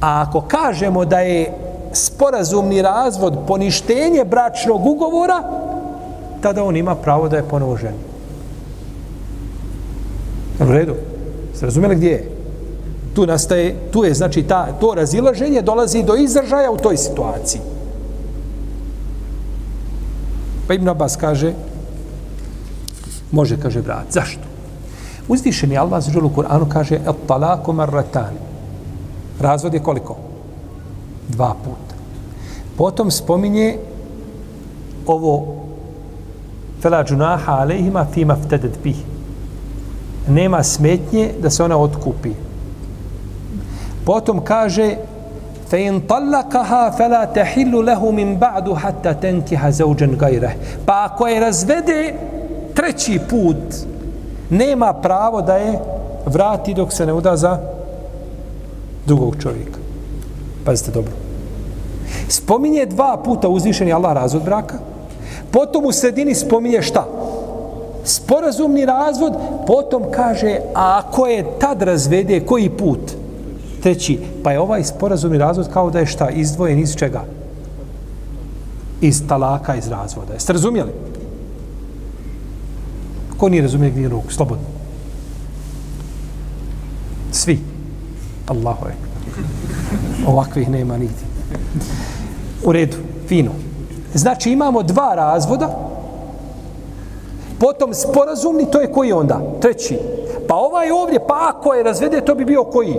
A ako kažemo da je sporazumni razvod poništenje bračnog ugovora, tada on ima pravo da je ponovo ženi. U redu? Ste razumeli gdje je? Tu nastaje, tu je znači ta, to razilaženje dolazi do izražaja u toj situaciji. Pa Ibn Abbas kaže, može, kaže brat, zašto? Uzvišeni Allah za u Kur'anu kaže et talaku marratani. Razvod je koliko? Dva puta. Potom spominje ovo fela džunaha alejhima fima ftedet bih. Nema smetnje da se ona otkupi. Potom kaže fe in talakaha fela tehillu lehu min ba'du hatta tenkiha zauđen غَيْرَهِ Pa ako je razvede treći put, nema pravo da je vrati dok se ne uda za drugog čovjeka pazite dobro spominje dva puta uzvišeni Allah razvod braka potom u sredini spominje šta sporazumni razvod potom kaže a ako je tad razvede koji put Treći, pa je ovaj sporazumni razvod kao da je šta, izdvojen iz čega? Iz talaka, iz razvoda. Jeste razumjeli? Ko nije razumije gdje ruku? Slobodno. Svi. Allahu ekber. Ovakvih nema nigdje. U redu, fino. Znači imamo dva razvoda, potom sporazumni, to je koji onda? Treći. Pa ovaj ovdje, pa ako je razvede, to bi bio koji?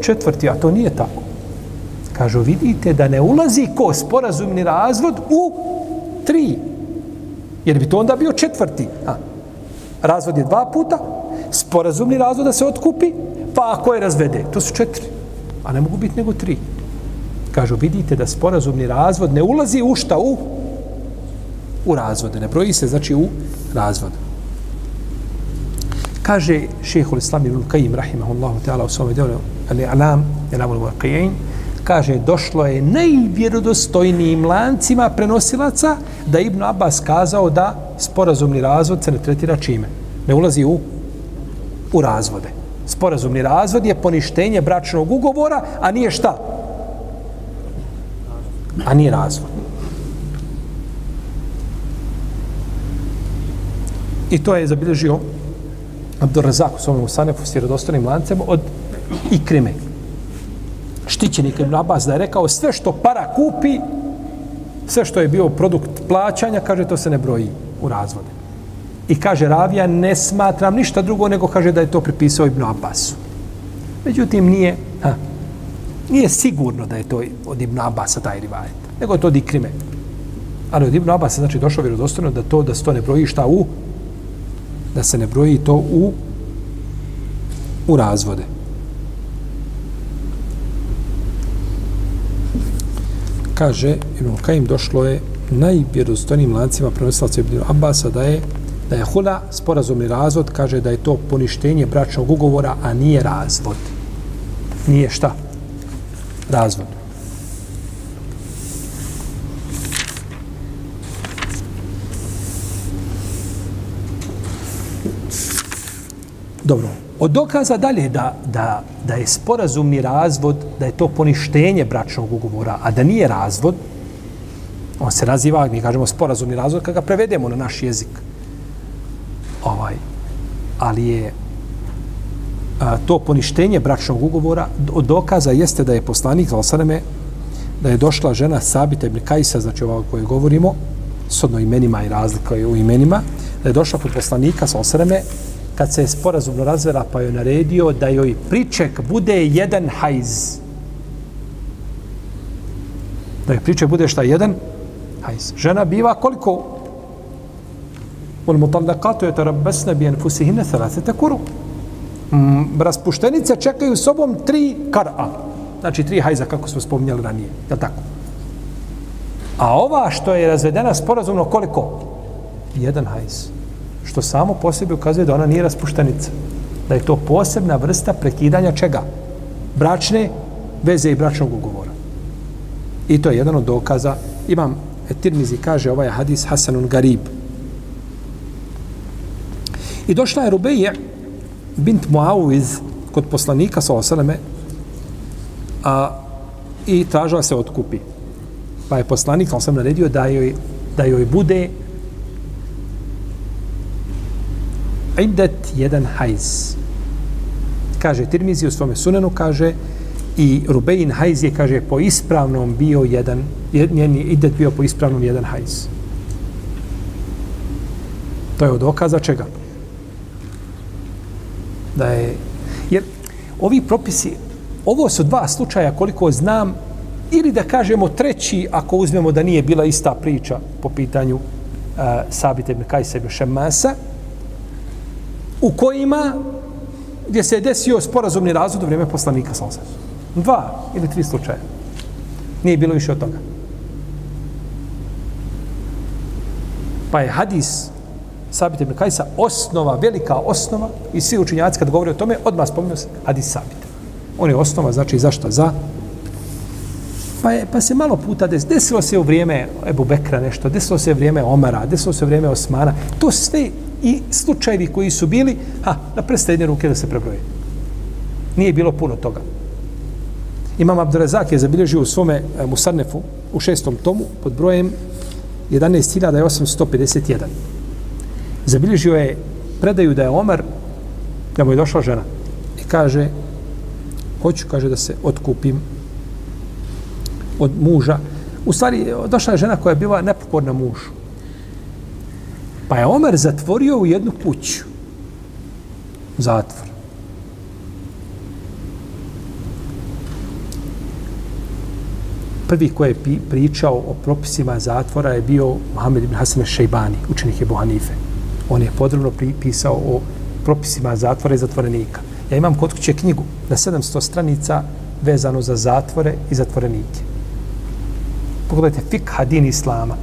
četvrti, a to nije tako. Kažu, vidite da ne ulazi ko sporazumni razvod u tri. Jer bi to onda bio četvrti. A, razvod je dva puta, sporazumni razvod da se otkupi, pa ako je razvede, to su četiri. A ne mogu biti nego tri. Kažu, vidite da sporazumni razvod ne ulazi u šta? U, u razvode. Ne broji se, znači, u razvod. Kaže šehol islam ibn Qajim, rahimahullahu ta'ala, u svome delu, ali alam, je navoli muaqiyin, kaže, došlo je najvjerodostojnijim lancima prenosilaca da Ibn Abbas kazao da sporazumni razvod se ne tretira čime. Ne ulazi u, u razvode. Sporazumni razvod je poništenje bračnog ugovora, a nije šta? A nije razvod. I to je zabilježio Abdurrazak u svom Usanefu s vjerodostanim lancem od Ikrime. Štićenik Ibn Abbas da je rekao sve što para kupi, sve što je bio produkt plaćanja, kaže to se ne broji u razvode. I kaže Ravija, ne smatram ništa drugo nego kaže da je to pripisao Ibn Abbasu. Međutim, nije, ha, nije sigurno da je to od Ibn Abbasa taj rivajet, nego je to od Ikrime. Ali od Ibn Abbasa znači došlo vjerodostojno da to da se to ne broji šta u da se ne broji to u u razvode. Kaže, Ibn Kajim došlo je najvjerozstojnijim lancima prenosilaca Ibn Abbasa da je da je hula sporazumni razvod, kaže da je to poništenje bračnog ugovora, a nije razvod. Nije šta? Razvod. Dobro. Od dokaza dalje da, da, da je sporazumni razvod, da je to poništenje bračnog ugovora, a da nije razvod, on se naziva, mi kažemo sporazumni razvod, kada ga prevedemo na naš jezik. Ovaj, ali je a, to poništenje bračnog ugovora, od dokaza jeste da je poslanik, Zalasaneme da je došla žena Sabita ibn Kajsa, znači ova kojoj govorimo, s imenima i razlika u imenima, da je došla kod poslanika, Zalasaneme kad se je sporazumno razvela pa joj naredio da joj priček bude jedan hajz. Da joj priček bude šta jedan hajz. Žena biva koliko والمطلقات يتربصن بانفسهن ثلاثه قرؤ raspuštenice čekaju sobom tri kara. Znači tri hajza, kako smo spominjali ranije. Je tako? A ova što je razvedena sporazumno koliko? Jedan hajz što samo po sebi ukazuje da ona nije raspuštenica. Da je to posebna vrsta prekidanja čega? Bračne veze i bračnog ugovora. I to je jedan od dokaza. Imam Etirmizi kaže ovaj hadis Hasanun Garib. I došla je Rubeje bint Muawiz kod poslanika sa osaleme a, i tražila se otkupi. Pa je poslanik sam naredio da joj, da joj bude iddet jedan hajz. Kaže Tirmizi u svome sunenu, kaže i Rubein hajz je, kaže, po ispravnom bio jedan, njeni iddet bio po ispravnom jedan hajz. To je od okaza čega? Da je, jer ovi propisi, ovo su dva slučaja koliko znam, ili da kažemo treći, ako uzmemo da nije bila ista priča po pitanju e, uh, Sabite ibn Kajsa ibn Šemasa, u kojima gdje se je desio sporazumni razvod u vrijeme poslanika Salsa. Dva ili tri slučaja. Nije bilo više od toga. Pa je hadis Sabit ibn Kajsa osnova, velika osnova i svi učinjaci kad govore o tome, odmah spominju se hadis Sabit. On je osnova, znači zašto? Za Pa, je, pa se malo puta des, desilo se u vrijeme Ebu Bekra nešto, desilo se u vrijeme Omara, desilo se u vrijeme Osmana. To sve i slučajevi koji su bili, ha, na prste jedne ruke da se prebroje. Nije bilo puno toga. Imam Abdurazak je zabilježio u svome e, Musarnefu u šestom tomu pod brojem 11.851. Zabilježio je predaju da je Omar, da mu je došla žena i kaže, hoću, kaže, da se otkupim od muža. U stvari, došla je žena koja je bila nepokorna mužu. Pa je Omer zatvorio u jednu kuću. Zatvor. Prvi ko je pričao o propisima zatvora je bio Mohamed ibn Hasan Šejbani, učenik je Hanife. On je podrobno pisao o propisima zatvora i zatvorenika. Ja imam kod kuće knjigu na 700 stranica vezano za zatvore i zatvorenike. Pogledajte, fik hadin islama.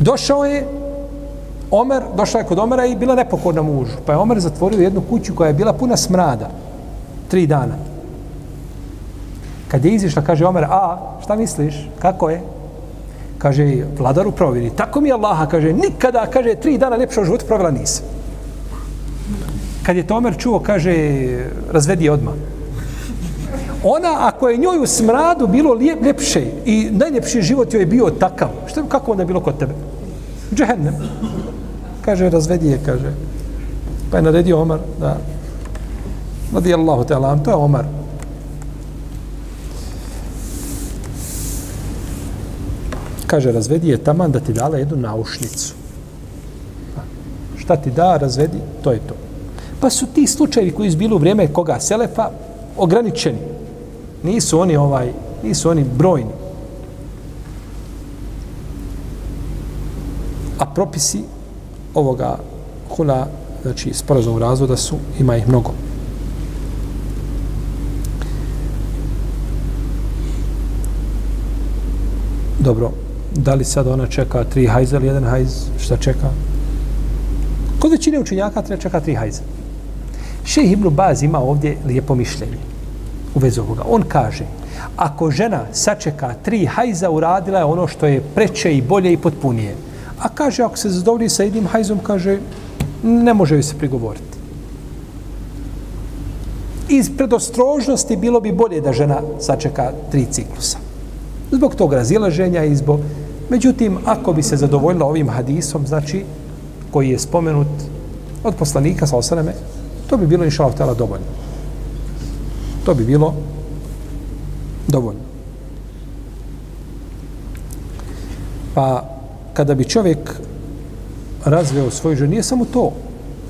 Došao je Omer, došao je kod Omera i bila nepokorna mužu. Pa je Omer zatvorio jednu kuću koja je bila puna smrada. Tri dana. Kad je izišla, kaže Omer, a, šta misliš? Kako je? Kaže, vladaru provjeri. Tako mi je Allaha, kaže, nikada, kaže, tri dana ljepšo život provjela nisam. Kad je Tomer Omer čuo, kaže, razvedi je odmah ona, ako je njoj u smradu bilo lijep, ljepše i najljepši život joj je bio takav, što, kako onda je bilo kod tebe? Džehennem. Kaže, razvedi je, kaže. Pa je naredio Omar, da. Radi Allahu te alam, to je Omar. Kaže, razvedi je taman da ti dala jednu naušnicu. Šta ti da, razvedi, to je to. Pa su ti slučajevi koji su bili u vrijeme koga Selefa ograničeni. Nisu oni ovaj, nisu oni brojni. A propisi ovoga hula, znači sporazum razvoda su, ima ih mnogo. Dobro, da li sad ona čeka tri hajza ili jedan hajz, šta čeka? Kod većine učenjaka treba čeka tri hajza. Šeh Ibn Baz ima ovdje lijepo mišljenje u vezu ovoga. On kaže, ako žena sačeka tri hajza, uradila je ono što je preče i bolje i potpunije. A kaže, ako se zadovolji sa jednim hajzom, kaže, ne može joj se prigovoriti. Iz predostrožnosti bilo bi bolje da žena sačeka tri ciklusa. Zbog tog razilaženja i zbog... Međutim, ako bi se zadovoljila ovim hadisom, znači, koji je spomenut od poslanika, sa osaname, to bi bilo inša Allah dovoljno. To bi bilo dovoljno. Pa kada bi čovjek razveo svoju ženu, nije samo to.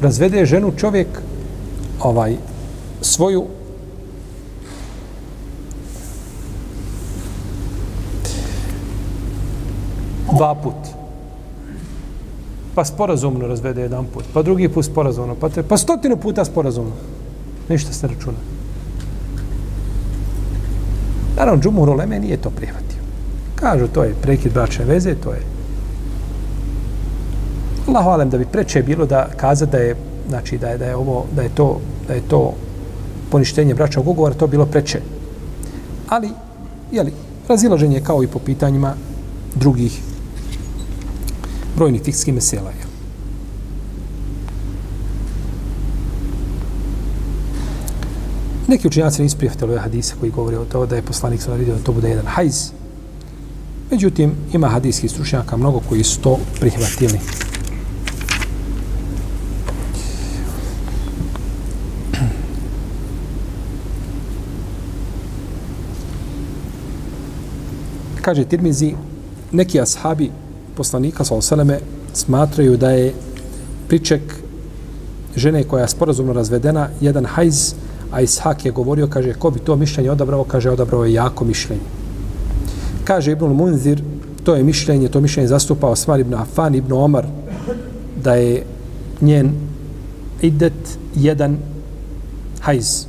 Razvede ženu čovjek ovaj svoju dva put. Pa sporazumno razvede jedan put. Pa drugi put sporazumno. Pa, te, pa stotinu puta sporazumno. Ništa se računa. Naravno, Džumhur Oleme nije to prihvatio. Kažu, to je prekid bračne veze, to je... Allah alem da bi preče bilo da kaza da je, znači, da je, da je ovo, da je to, da je to poništenje bračnog ugovora, to bilo preče. Ali, jeli, razilaženje kao i po pitanjima drugih brojnih fikskih mesela. Jel? Neki učinjaci nisu prihvatili ove hadise koji govore o to da je poslanik sada vidio da to bude jedan hajz. Međutim, ima hadijskih stručnjaka mnogo koji su to prihvatili. Kaže Tirmizi, neki ashabi poslanika sa osaleme smatraju da je priček žene koja je sporazumno razvedena jedan hajz, a Ishak je govorio, kaže, ko bi to mišljenje odabrao, kaže, odabrao je jako mišljenje. Kaže Ibn Munzir, to je mišljenje, to mišljenje zastupa Osman ibn Afan ibn Omar, da je njen idet jedan hajz.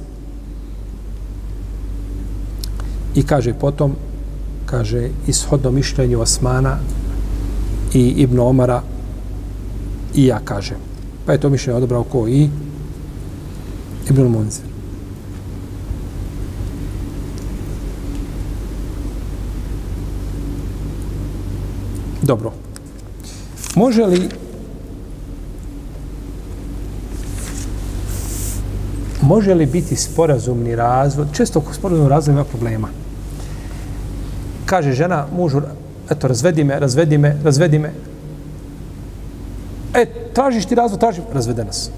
I kaže potom, kaže, ishodno mišljenje Osmana i Ibn Omara i ja kažem. Pa je to mišljenje odobrao ko i Ibn Munzir. Dobro. Može li može li biti sporazumni razvod? Često oko sporazumnog razvoda ima problema. Kaže žena mužu, eto, razvedi me, razvedi me, razvedi me. E, tražiš ti razvod, tražim, razvede nas.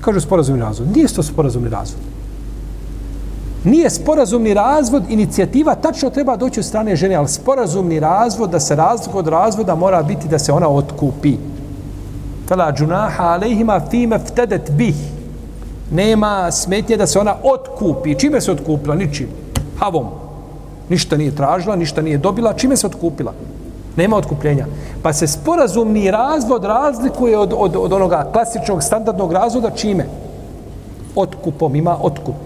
Kaže sporazumni razvod. Nije to sporazumni razvod. Nije sporazumni razvod, inicijativa tačno treba doći od strane žene, ali sporazumni razvod, da se razlog od razvoda mora biti da se ona otkupi. Fela džunaha alejhima fime ftedet bih. Nema smetnje da se ona otkupi. Čime se otkupila? Ničim. Havom. Ništa nije tražila, ništa nije dobila. Čime se otkupila? Nema otkupljenja. Pa se sporazumni razvod razlikuje od, od, od onoga klasičnog standardnog razvoda čime? Otkupom. Ima otkup.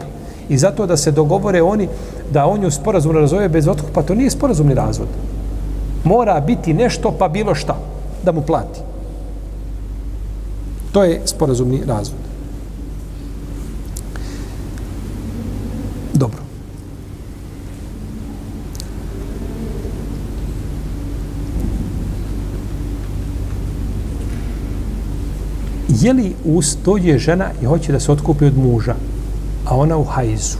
I zato da se dogovore oni da on ju sporazumno razvoje bez otkupa, to nije sporazumni razvod. Mora biti nešto pa bilo šta da mu plati. To je sporazumni razvod. Dobro. Je li us dođe žena i hoće da se otkupi od muža? a ona u hajzu.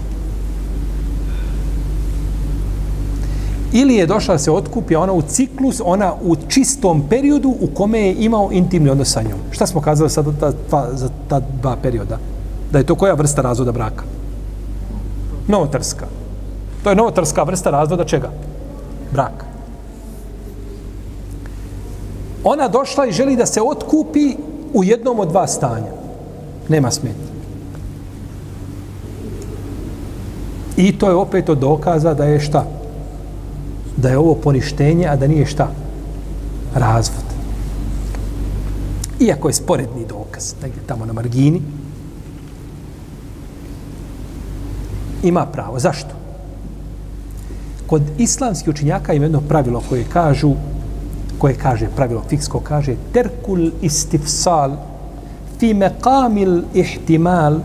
Ili je došla da se otkupi, a ona u ciklus, ona u čistom periodu u kome je imao intimni odnos sa njom. Šta smo kazali sad ta, ta, za ta dva perioda? Da je to koja vrsta razvoda braka? Novotarska. To je novotarska vrsta razvoda čega? Braka. Ona došla i želi da se otkupi u jednom od dva stanja. Nema smetnje. I to je opet od dokaza da je šta? Da je ovo poništenje, a da nije šta? Razvod. Iako je sporedni dokaz, negdje tamo na margini, ima pravo. Zašto? Kod islamskih učinjaka ima jedno pravilo koje kažu, koje kaže, pravilo fiksko kaže, terkul istifsal fi meqamil ihtimal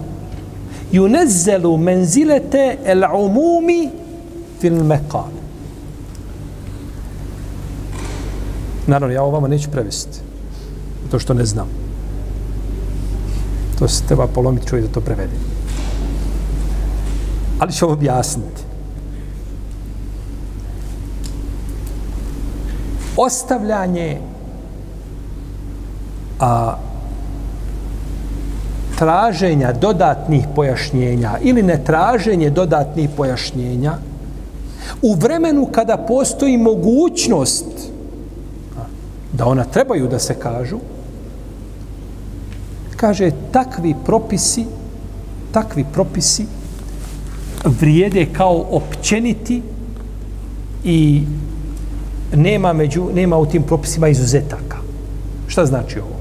yunazzelu menzilete el umumi fil meqam. Naravno, ja ovo vama neću prevesti. To što ne znam. To se treba polomiti čovjek da to prevede. Ali ću objasniti. Ostavljanje a, traženja dodatnih pojašnjenja ili ne traženje dodatnih pojašnjenja u vremenu kada postoji mogućnost da ona trebaju da se kažu kaže takvi propisi takvi propisi vrijede kao općeniti i nema među nema u tim propisima izuzetaka šta znači ovo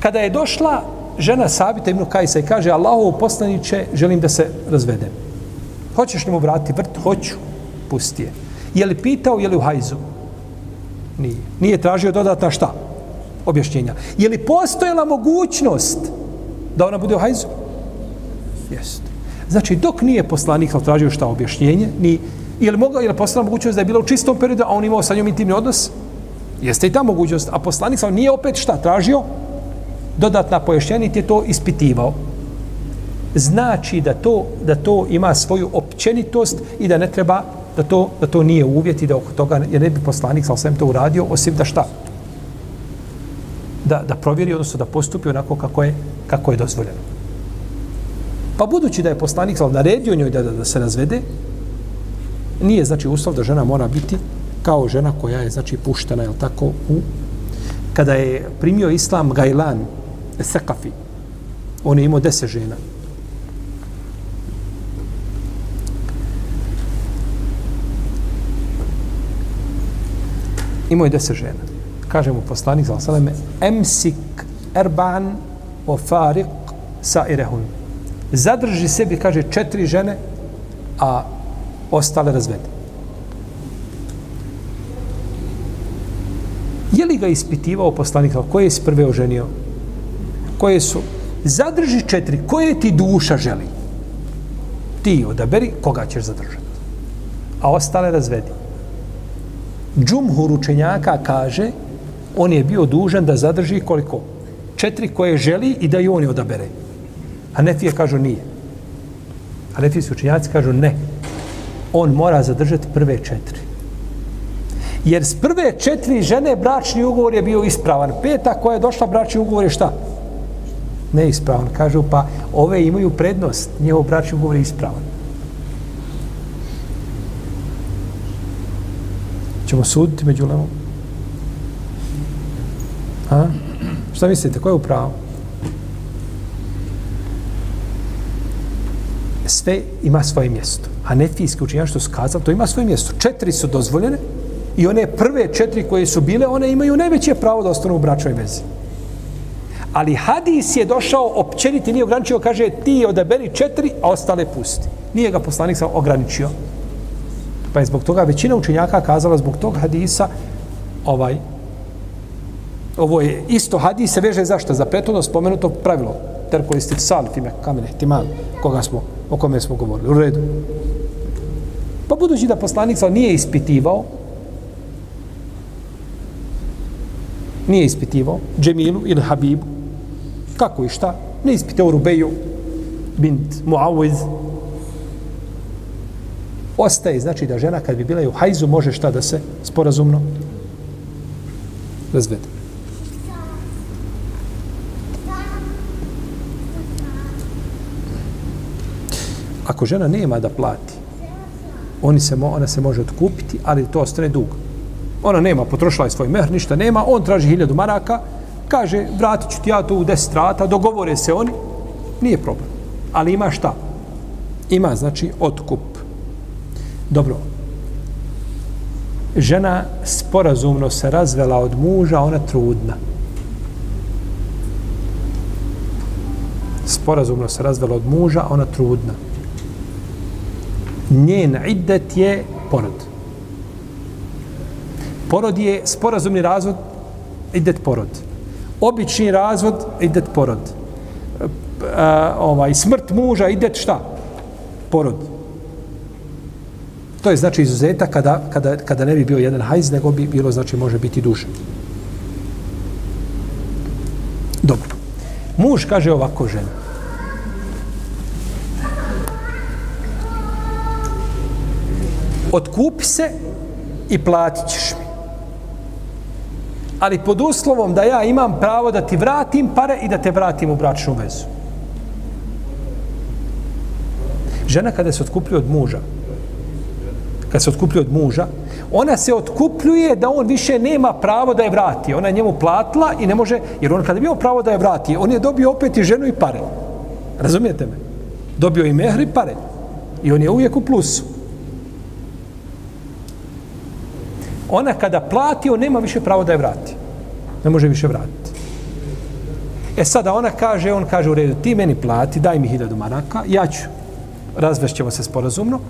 kada je došla žena Sabita ibn Kajsa i kaže Allahov poslaniće, želim da se razvedem. Hoćeš li mu vratiti vrt? Hoću. Pusti je. Je li pitao, je li u hajzu? Nije. Nije tražio dodatna šta? Objašnjenja. Je li postojala mogućnost da ona bude u hajzu? Jeste. Znači, dok nije poslanik tražio šta objašnjenje, ni, je li, mogla, je li postala mogućnost da je bila u čistom periodu, a on imao sa njom intimni odnos? Jeste i ta mogućnost. A poslanik nije opet šta tražio? dodatna pojašnjenja je to ispitivao. Znači da to, da to ima svoju općenitost i da ne treba da to, da to nije uvjet i da oko toga je ne bi poslanik sam sam to uradio, osim da šta? Da, da provjeri, odnosno da postupi onako kako je, kako je dozvoljeno. Pa budući da je poslanik sam naredio njoj da, da, da se razvede, nije znači uslov da žena mora biti kao žena koja je znači puštena je tako u kada je primio islam Gajlan, Sekafi, on je imao deset žena. Imao je deset žena. Kaže mu poslanik, za osaleme, emsik erban o farik sa irehun. Zadrži sebi, kaže, četiri žene, a ostale razvede. Je li ga ispitivao poslanik, koje si prve oženio? Koje su? Zadrži četiri. Koje ti duša želi? Ti odaberi koga ćeš zadržati. A ostale razvedi. Džumhur učenjaka kaže on je bio dužan da zadrži koliko? Četiri koje želi i da i oni odabere. A Nefije kažu nije. A Nefije učenjaci kažu ne. On mora zadržati prve četiri. Jer s prve četiri žene bračni ugovor je bio ispravan. Peta koja je došla bračni ugovor je šta? Neispravan. Kažu pa ove imaju prednost. njihov bračni ugovor je ispravan. Ćemo suditi među lemom? A? Šta mislite? Ko je u pravu? Sve ima svoje mjesto. A nefijski učinjač što su kazali, to ima svoje mjesto. Četiri su dozvoljene, I one prve četiri koje su bile, one imaju najveće pravo da ostanu u bračoj vezi. Ali hadis je došao općeniti, nije ograničio, kaže ti odaberi četiri, a ostale pusti. Nije ga poslanik sam ograničio. Pa je zbog toga većina učenjaka kazala zbog tog hadisa ovaj ovo je isto hadis se veže zašto? Za prethodno spomenuto pravilo. Terko istit sal, time kamene, timan, koga smo, o kome smo govorili. U redu. Budući da poslanik sa nije ispitivao, nije ispitivao Džemilu ili Habibu. Kako i šta? Ne ispitao Rubeju bint Muawiz. Ostaje, znači da žena kad bi bila u hajzu može šta da se sporazumno razvede. Ako žena nema da plati, oni se, ona se može otkupiti, ali to ostane dug. Ona nema, potrošila je svoj mehr, ništa nema, on traži hiljadu maraka, kaže, vratit ću ti ja to u deset rata, dogovore se oni, nije problem. Ali ima šta? Ima, znači, otkup. Dobro. Žena sporazumno se razvela od muža, ona trudna. Sporazumno se razvela od muža, ona trudna. Njen iddet je porod. Porod je sporazumni razvod, iddet porod. Obični razvod, iddet porod. E, ovaj, smrt muža, iddet šta? Porod. To je znači izuzeta kada, kada, kada ne bi bio jedan hajz, nego bi bilo, znači, može biti duže. Dobro. Muž kaže ovako žena. Otkupi se i platit ćeš mi ali pod uslovom da ja imam pravo da ti vratim pare i da te vratim u bračnu vezu. Žena kada se otkupljuje od muža, kada se otkupljuje od muža, ona se otkupljuje da on više nema pravo da je vrati. Ona je njemu platila i ne može, jer on kada je bio pravo da je vrati, on je dobio opet i ženu i pare. Razumijete me? Dobio i mehr i pare. I on je uvijek u plusu. Ona kada plati, on nema više pravo da je vrati. Ne može više vratiti. E sada ona kaže, on kaže u redu, ti meni plati, daj mi hiljadu maraka, ja ću, razvešćemo se sporazumno,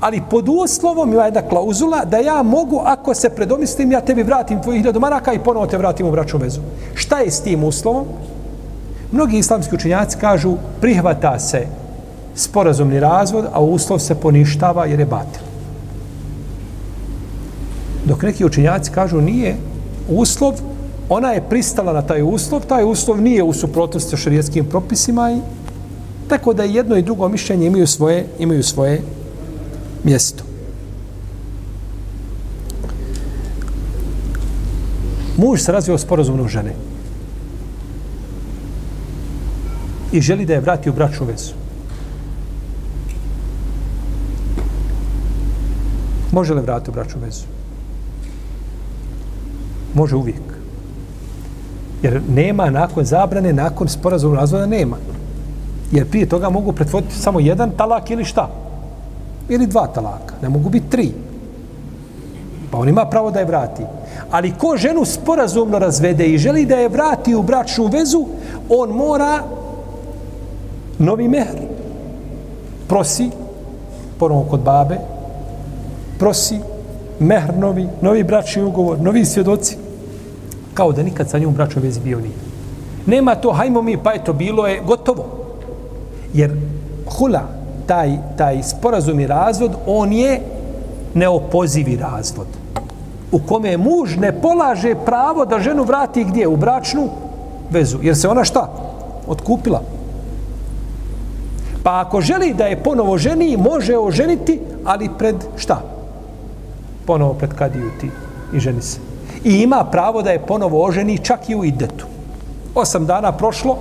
ali pod uslovom ima jedna klauzula da ja mogu, ako se predomislim, ja tebi vratim tvojih hiljadu maraka i ponovo te vratim u bračnu vezu. Šta je s tim uslovom? Mnogi islamski učenjaci kažu, prihvata se sporazumni razvod, a uslov se poništava jer je batil. Dok neki učenjaci kažu nije uslov, ona je pristala na taj uslov, taj uslov nije u suprotnosti sa šarijetskim propisima i tako da jedno i drugo mišljenje imaju svoje, imaju svoje mjesto. Muž se razvio sporazumno žene i želi da je vrati u bračnu vezu. Može li vratiti u bračnu vezu? Može uvijek. Jer nema nakon zabrane, nakon sporazumnog razvoda nema. Jer prije toga mogu pretvoriti samo jedan talak ili šta? Ili dva talaka. Ne mogu biti tri. Pa on ima pravo da je vrati. Ali ko ženu sporazumno razvede i želi da je vrati u bračnu vezu, on mora novi mehr. Prosi, ponovo kod babe, prosi mehr novi, novi bračni ugovor, novi svjedoci, kao da nikad sa njom bračnoj vezi bio nije. Nema to, hajmo mi, pa eto, bilo je gotovo. Jer hula, taj, taj sporazum i razvod, on je neopozivi razvod. U kome muž ne polaže pravo da ženu vrati gdje? U bračnu vezu. Jer se ona šta? Otkupila. Pa ako želi da je ponovo ženi, može oženiti, ali pred šta? Ponovo pred kadiju ti i ženi se. I ima pravo da je ponovo oženi čak i u idetu. Osam dana prošlo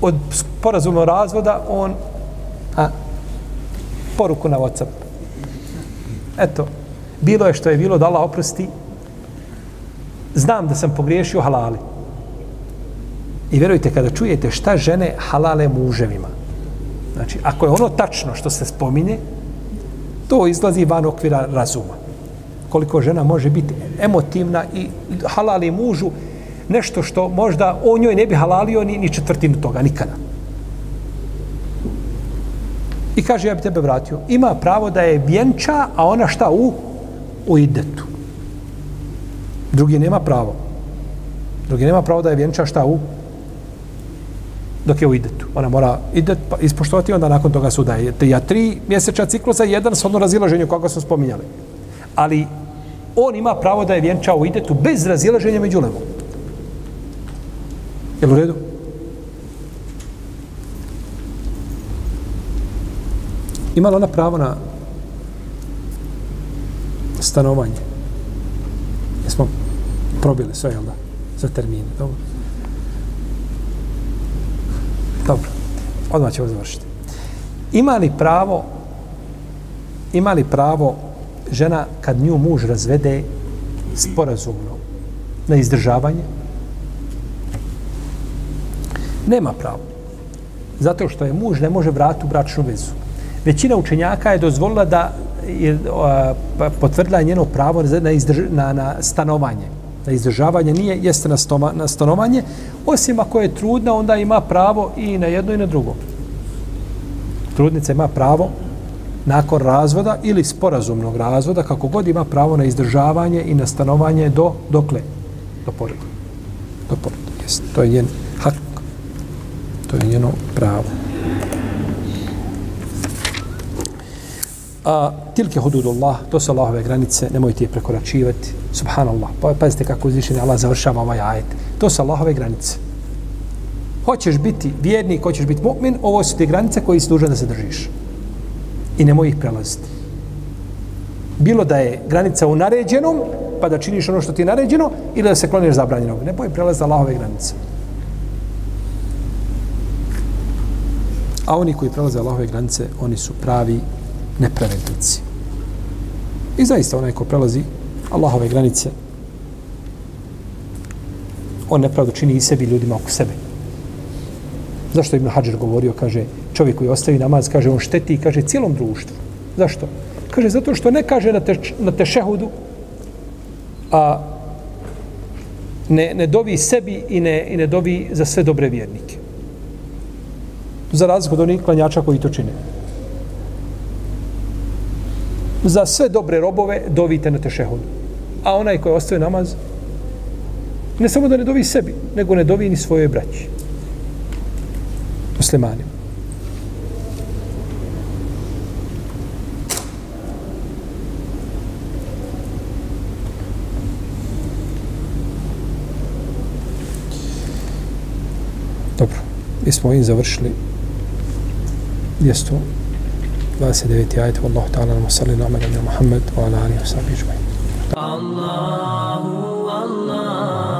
od porazuma razvoda, on a, poruku na Whatsapp. Eto, bilo je što je bilo, dala oprosti. Znam da sam pogriješio halali. I vjerujte, kada čujete šta žene halale muževima, znači, ako je ono tačno što se spominje, to izlazi van okvira razuma. Koliko žena može biti emotivna i halali mužu nešto što možda o njoj ne bi halalio ni, ni četvrtinu toga, nikada. I kaže, ja bi tebe vratio. Ima pravo da je vjenča, a ona šta u? U idetu. Drugi nema pravo. Drugi nema pravo da je vjenča šta u? dok je u idetu. Ona mora idet pa ispoštovati onda nakon toga su da je ja tri mjeseča ciklusa jedan s ono razilaženju koga smo spominjali. Ali on ima pravo da je vjenčao u idetu bez razilaženja među levom. Jel u redu? Ima li ona pravo na stanovanje? Jesmo probili sve, jel da? Za termine, dobro. Dobro, odmah ćemo završiti. Ima li pravo ima li pravo žena kad nju muž razvede sporazumno na izdržavanje? Nema pravo. Zato što je muž ne može vratiti u bračnu vezu. Većina učenjaka je dozvolila da je pa potvrdila njeno pravo na, izdrž, na, na stanovanje na izdržavanje nije jeste na, stoma, na stanovanje, osim ako je trudna, onda ima pravo i na jedno i na drugo. Trudnica ima pravo nakon razvoda ili sporazumnog razvoda, kako god ima pravo na izdržavanje i na stanovanje do dokle? Do porodu. Do porodu, jeste. To je njen hak. To je njeno pravo. A, tilke hududullah, to su Allahove granice, nemojte je prekoračivati. Subhanallah. Pa pazite kako uzvišeni Allah završava ovaj ajet. To su Allahove granice. Hoćeš biti vjernik, hoćeš biti mu'min, ovo su te granice koje si dužan da se držiš. I nemoj ih prelaziti. Bilo da je granica u naređenom, pa da činiš ono što ti je naređeno, ili da se kloniš zabranjenog. Ne boj prelaz Allahove granice. A oni koji prelaze Allahove granice, oni su pravi nepravednici. I zaista onaj ko prelazi Allahove granice, on nepravdu čini i sebi ljudima oko sebe. Zašto Ibn Hajar govorio, kaže, čovjek koji ostavi namaz, kaže, on šteti i kaže cijelom društvu. Zašto? Kaže, zato što ne kaže na, te, na tešehudu, a ne, ne dovi sebi i ne, i ne dovi za sve dobre vjernike. Za razliku od onih klanjača koji to čine za sve dobre robove dovite na tešehudu. A onaj koji ostaje namaz, ne samo da ne dovi sebi, nego ne dovi ni svoje braći. Muslimanima. Dobro, mi smo ovim završili 200 29. ajet Wallahu ta'ala wa salli ala Muhammad wa ala alihi wa sahbihi Allahu, Allahu